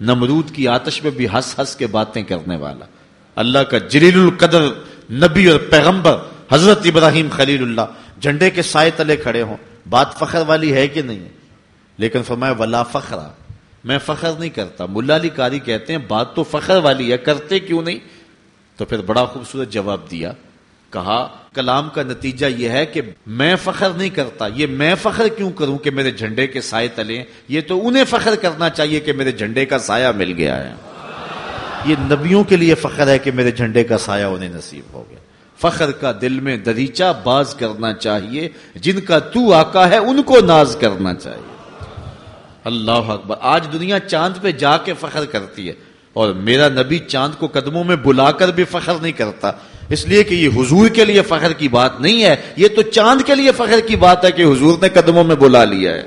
نمرود کی آتش میں بھی ہنس ہنس کے باتیں کرنے والا۔ اللہ کا جلیل القدر، نبی اور پیغمبر، حضرت ابراہیم خلیل اللہ، جھنڈے کے سائے تلے کھڑے ہوں۔ بات فخر والی ہے کہ نہیں ہے؟ لیکن فرمایا، ولا فخرا میں فخر نہیں کرتا۔ ملا علی کاری کہتے ہیں، بات تو فخر والی ہے، کرتے کیوں نہیں؟ تو پھر بڑا خوبصورت جواب دیا۔ کہا، کلام کا نتیجہ یہ ہے کہ میں فخر نہیں کرتا، یہ میں فخر کیوں کروں کہ میرے جھنڈے کے سائے تلے یہ تو انہیں فخر کرنا چاہیے کہ میرے جھنڈے کا سایہ مل گیا ہے۔ یہ نبیوں کے لیے فخر ہے کہ میرے جھنڈے کا سایہ انہیں نصیب ہو گیا۔ فخر کا دل میں دریچہ باز کرنا چاہیے، جن کا تو آقا ہے ان کو ناز کرنا چاہیے۔ اللہ اکبر، آج دنیا چاند پہ جا کے فخر کرتی ہے اور میرا نبی چاند کو قدموں میں بلا کر بھی فخر نہیں کرتا۔ اس لیے کہ یہ حضور کے لیے فخر کی بات نہیں ہے، یہ تو چاند کے لیے فخر کی بات ہے کہ حضور نے قدموں میں بلا لیا ہے۔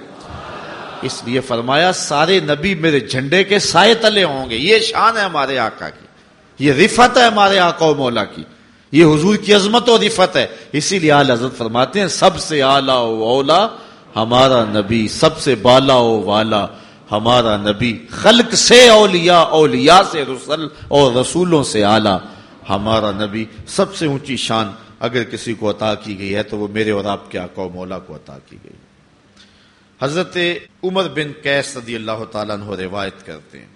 اس لیے فرمایا، سارے نبی میرے جھنڈے کے سائے تلے ہوں گے۔ یہ شان ہے ہمارے آقا کی۔ یہ رفت ہے ہمارے آقا و مولا کی۔ یہ حضور کی عظمت و رفت ہے۔ اسی لیے آل حضرت فرماتے ہیں، سب سے اعلیٰ اولا ہمارا نبی، سب سے بالا او والا ہمارا نبی۔ خلق سے اولیاء اولیاء سے رسول اور رسولوں سے اعلیٰ۔ ہمارا نبی سب سے اونچی شان اگر کسی کو عطا کی گئی ہے تو وہ میرے اور آپ کے آقا و مولا کو عطا کی گئی۔ حضرت عمر بن قیس رضی اللہ تعالیٰ عنہ روایت کرتے ہیں۔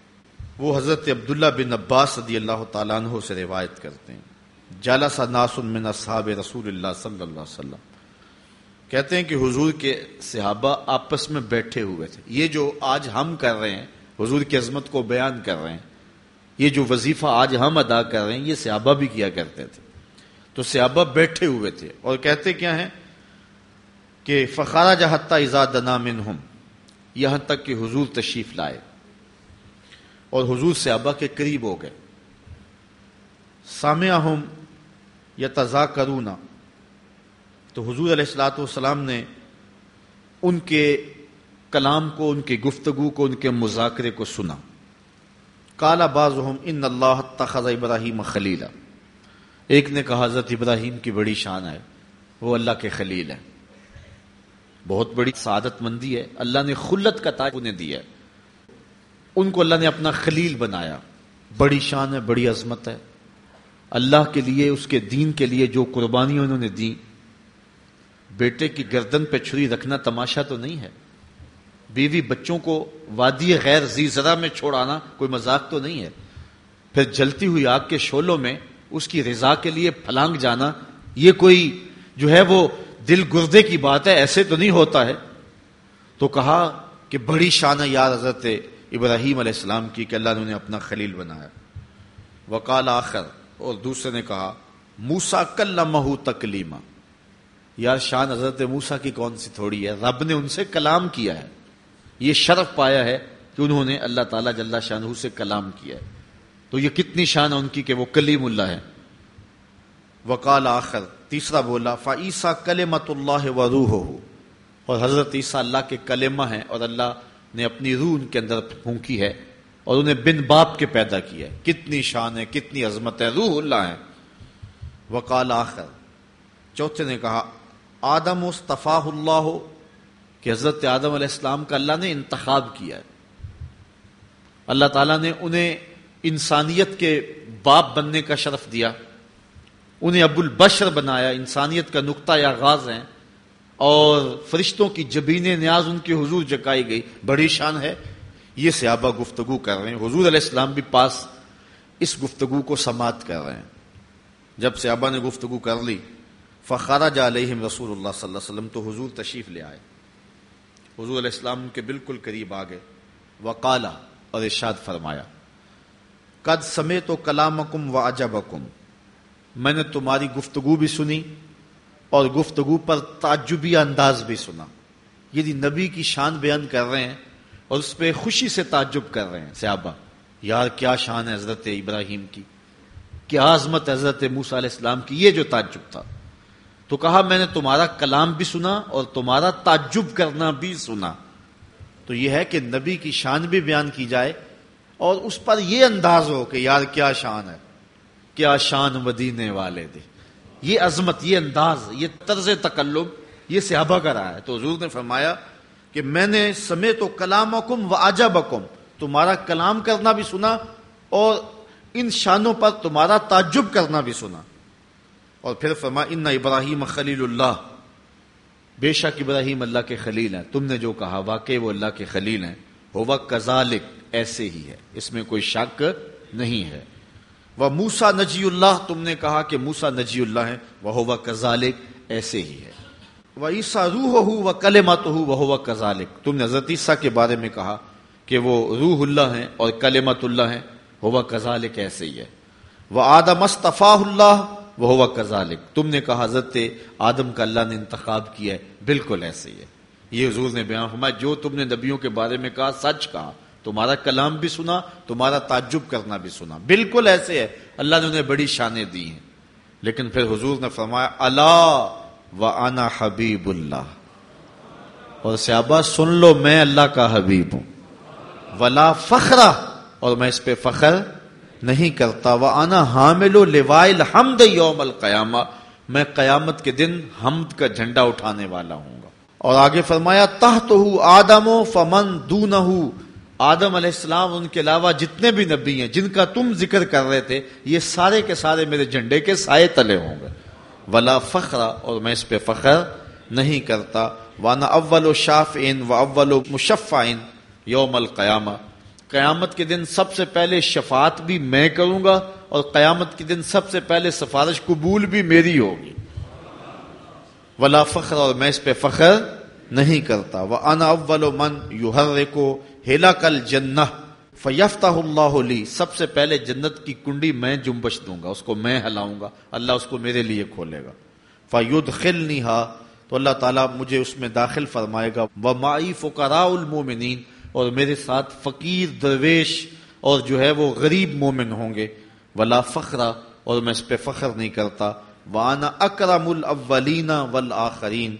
وہ حضرت عبداللہ بن عباس رضی اللہ تعالیٰ عنہ سے روایت کرتے ہیں۔ جالسا ناسن من اصحاب رسول اللہ صلی اللہ علیہ وسلم۔ کہتے ہیں کہ حضور کے صحابہ آپس میں بیٹھے ہوئے تھے۔ یہ جو آج ہم کر رہے ہیں، حضور کی عظمت کو بیان کر رہے ہیں۔ یہ جو وظیفہ آج ہم ادا کر رہے ہیں، یہ صحابہ بھی کیا کرتے تھے۔ تو صحابہ بیٹھے ہوئے تھے۔ اور کہتے کیا ہیں کہ فخارہ جہتا ایزاد نامن ہم یہاں تک کہ حضور تشریف لائے۔ اور حضور صحابہ کے قریب ہو گئے۔ سامعہ ہم یا تضا کرونا تو حضور علیہ السلاۃ والسلام نے ان کے کلام کو، ان کی گفتگو کو، ان کے مذاکرے کو سنا۔ کالا باز ان اللہ تخذ ابراہیم خلیلا۔ ایک نے کہا، حضرت ابراہیم کی بڑی شان ہے، وہ اللہ کے خلیل ہے بہت بڑی سعادت مندی ہے۔ اللہ نے خلت کا تاج انہیں دیا ہے۔ ان کو اللہ نے اپنا خلیل بنایا۔ بڑی شان ہے، بڑی عظمت ہے۔ اللہ کے لیے، اس کے دین کے لیے جو قربانیاں انہوں نے دی بیٹے کی گردن پہ چھری رکھنا تماشا تو نہیں ہے۔ بیوی بچوں کو وادی غیر زی زرا میں چھوڑانا کوئی مذاق تو نہیں ہے۔ پھر جلتی ہوئی آگ کے شولوں میں اس کی رضا کے لیے پھلانگ جانا، یہ کوئی جو ہے وہ دل گردے کی بات ہے، ایسے تو نہیں ہوتا ہے۔ تو کہا کہ بڑی شان یاد حضرت ابراہیم علیہ السلام کی کہ اللہ نے اپنا خلیل بنایا۔ وکال آخر، اور دوسرے نے کہا موسا کل مہو تکلیما۔ یار شان حضرت موسا کی کون سی تھوڑی ہے؟ رب نے ان سے کلام کیا ہے۔ یہ شرف پایا ہے کہ انہوں نے اللہ تعالیٰ جل شاہ سے کلام کیا ہے۔ تو یہ کتنی شان ہے ان کی کہ وہ کلیم اللہ ہے وکال آخر، تیسرا بولا فعیسا کلمت اللہ و روح ہو اور حضرت عیسیٰ اللہ کے کلمہ ہیں اور اللہ نے اپنی روح ان کے اندر پھونکی ہے اور انہیں بن باپ کے پیدا کیا ہے۔ کتنی شان ہے، کتنی عظمت ہے، روح اللہ ہے وکال آخر، چوتھے نے کہا، آدم استفا اللہ ہو کہ حضرت آدم علیہ السلام کا اللہ نے انتخاب کیا ہے۔ اللہ تعالیٰ نے انہیں انسانیت کے باپ بننے کا شرف دیا۔ انہیں ابو البشر بنایا۔ انسانیت کا نقطہ یا غاز ہیں۔ اور فرشتوں کی جبین نیاز ان کی حضور جکائی گئی۔ بڑی شان ہے۔ یہ صحابہ گفتگو کر رہے ہیں۔ حضور علیہ السلام بھی پاس اس گفتگو کو سماعت کر رہے ہیں۔ جب صحابہ نے گفتگو کر لی فخارہ جا علیہم رسول اللہ صلی اللہ علیہ وسلم تو حضور تشریف لے آئے۔ حضور علیہ السلام کے بالکل قریب آ گئے وقالا، اور ارشاد فرمایا، قد سمے تو کلام و عجب میں نے تمہاری گفتگو بھی سنی اور گفتگو پر تعجبی انداز بھی سنا۔ یہ نبی کی شان بیان کر رہے ہیں اور اس پہ خوشی سے تعجب کر رہے ہیں۔ صحابہ، یار، کیا شان ہے حضرت ابراہیم کی؟ کیا عظمت حضرت موسیٰ علیہ السلام کی؟ یہ جو تعجب تھا۔ تو کہا میں نے تمہارا کلام بھی سنا اور تمہارا تعجب کرنا بھی سنا۔ تو یہ ہے کہ نبی کی شان بھی بیان کی جائے اور اس پر یہ انداز ہو کہ یار کیا شان ہے، کیا شان مدینے والے دے۔ یہ عظمت، یہ انداز، یہ طرز تکلب یہ صحابہ کا رہا ہے۔ تو حضور نے فرمایا کہ میں نے سمے تو کلام حکم و آجا بکم تمہارا کلام کرنا بھی سنا اور ان شانوں پر تمہارا تعجب کرنا بھی سنا۔ اور پھر فرما، ان ابراہیم خلیل اللہ. بے شک ابراہیم اللہ کے خلیل ہیں۔ تم نے جو کہا واقع وہ اللہ کے خلیل ہیں۔ ہوا کزالک ایسے ہی ہے۔ اس میں کوئی شک نہیں ہے۔ وہ موسا نجی اللہ، تم نے کہا کہ موسا نجی اللہ ہے وہ ہوا کزالک ایسے ہی ہے۔ وہ عیسا روح ہو وہ کل مت ہو وہ ہوا کزالک تم نے حضرت عیسیٰ کے بارے میں کہا کہ وہ روح اللہ ہیں اور کلمت اللہ ہیں۔ ہوا کزالک ایسے ہی ہے۔ وہ آدم استفا اللہ وہ ہوا کزالک تم نے کہا، حضرت آدم کا اللہ نے انتخاب کیا ہے۔ بالکل ایسے ہی ہے۔ یہ حضور نے بیان فرمایا، جو تم نے نبیوں کے بارے میں کہا، سچ کہا۔ تمہارا کلام بھی سنا، تمہارا تعجب کرنا بھی سنا۔ بالکل ایسے ہے۔ اللہ نے انہیں بڑی شانیں دی ہیں۔ لیکن پھر حضور نے فرمایا اللہ و آنا حبیب اللہ۔ اور سیابا سن لو، میں اللہ کا حبیب ہوں۔ ولا فخرا اور میں اس پہ فخر نہیں کرتا وہ آنا حامل لوائل حمد یوم القیامہ میں قیامت کے دن حمد کا جھنڈا اٹھانے والا ہوں گا۔ اور آگے فرمایا تہ تو آدم و فمن دون آدم علیہ السلام ان کے علاوہ جتنے بھی نبی ہیں، جن کا تم ذکر کر رہے تھے، یہ سارے کے سارے میرے جھنڈے کے سائے تلے ہوں گے۔ ولا فخر، اور میں اس پہ فخر نہیں کرتا۔ وانا اول و شاف و اول و مشفعین یوم القیامہ قیامت کے دن سب سے پہلے شفاعت بھی میں کروں گا اور قیامت کے دن سب سے پہلے سفارش قبول بھی میری ہوگی۔ ولا فخر اور میں اس پہ فخر نہیں کرتا۔ وہ انا اول من یو ہر کو ہیلا کل جن فیفتہ اللہ علی سب سے پہلے جنت کی کنڈی میں جمبش دوں گا، اس کو میں ہلاؤں گا۔ اللہ اس کو میرے لیے کھولے گا۔ فید خل تو اللہ تعالیٰ مجھے اس میں داخل فرمائے گا۔ وہ مائی فقراء المومنین اور میرے ساتھ فقیر، درویش اور جو ہے وہ غریب مومن ہوں گے۔ ولا فخرا اور میں اس پہ فخر نہیں کرتا۔ وانا اکرم الاولین والآخرین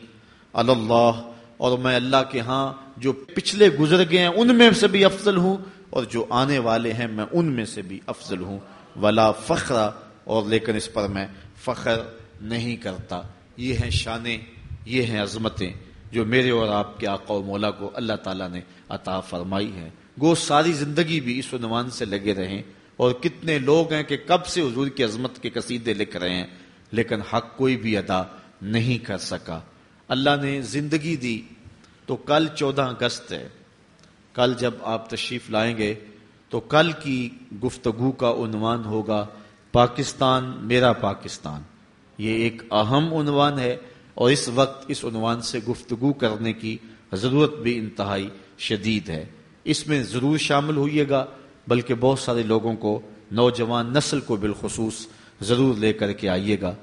اللہ، اور میں اللہ کے ہاں جو پچھلے گزر گئے ہیں، ان میں سے بھی افضل ہوں۔ اور جو آنے والے ہیں، میں ان میں سے بھی افضل ہوں۔ ولا فخرا اور لیکن اس پر میں فخر نہیں کرتا۔ یہ ہیں شانیں، یہ ہیں عظمتیں۔ جو میرے اور آپ کے آقا و مولا کو اللہ تعالیٰ نے عطا فرمائی ہے۔ گو ساری زندگی بھی اس عنوان سے لگے رہیں اور کتنے لوگ ہیں کہ کب سے حضور کی عظمت کے قصیدے لکھ رہے ہیں، لیکن حق کوئی بھی ادا نہیں کر سکا۔ اللہ نے زندگی دی تو کل چودہ اگست ہے۔ کل جب آپ تشریف لائیں گے تو کل کی گفتگو کا عنوان ہوگا، پاکستان میرا پاکستان۔ یہ ایک اہم عنوان ہے۔ اور اس وقت اس عنوان سے گفتگو کرنے کی ضرورت بھی انتہائی شدید ہے۔ اس میں ضرور شامل ہوئیے گا، بلکہ بہت سارے لوگوں کو، نوجوان نسل کو بالخصوص ضرور لے کر کے آئیے گا۔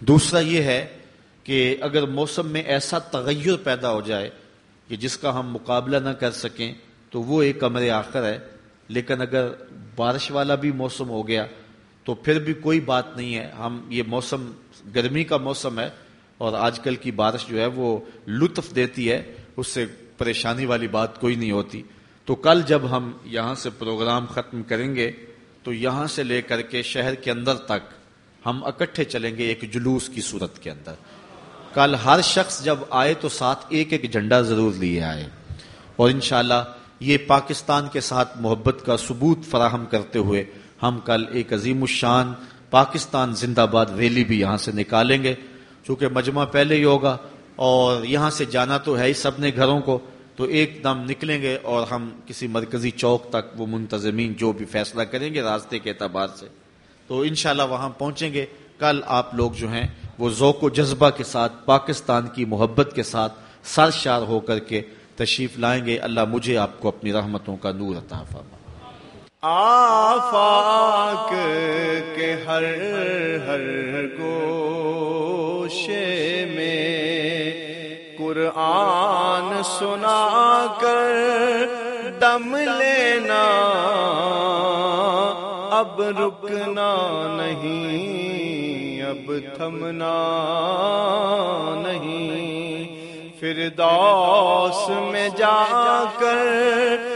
دوسرا یہ ہے کہ اگر موسم میں ایسا تغیر پیدا ہو جائے کہ جس کا ہم مقابلہ نہ کر سکیں، تو وہ ایک امر آخر ہے۔ لیکن اگر بارش والا بھی موسم ہو گیا، تو پھر بھی کوئی بات نہیں ہے۔ ہم، یہ موسم، گرمی کا موسم ہے اور آج کل کی بارش جو ہے وہ لطف دیتی ہے، اس سے پریشانی والی بات کوئی نہیں ہوتی۔ تو کل جب ہم یہاں سے پروگرام ختم کریں گے، تو یہاں سے لے کر کے شہر کے اندر تک ہم اکٹھے چلیں گے ایک جلوس کی صورت کے اندر۔ کل ہر شخص جب آئے تو ساتھ ایک ایک جھنڈا ضرور لیے آئے۔ اور انشاءاللہ یہ پاکستان کے ساتھ محبت کا ثبوت فراہم کرتے ہوئے ہم کل ایک عظیم الشان پاکستان زندہ باد ریلی بھی یہاں سے نکالیں گے۔ چونکہ مجمع پہلے ہی ہوگا اور یہاں سے جانا تو ہے ہی سب نے گھروں کو، تو ایک دم نکلیں گے اور ہم کسی مرکزی چوک تک وہ منتظمین جو بھی فیصلہ کریں گے راستے کے اعتبار سے۔ تو انشاءاللہ وہاں پہنچیں گے۔ کل آپ لوگ جو ہیں، وہ ذوق و جذبہ کے ساتھ، پاکستان کی محبت کے ساتھ سرشار ہو کر کے تشریف لائیں گے۔ اللہ مجھے آپ کو اپنی رحمتوں کا نور عطا فرما آفاق کے ہر ہر گوشے میں قرآن سنا کر دم لینا۔ اب رکنا نہیں، اب تھمنا نہیں۔ پھر دوس میں جا کر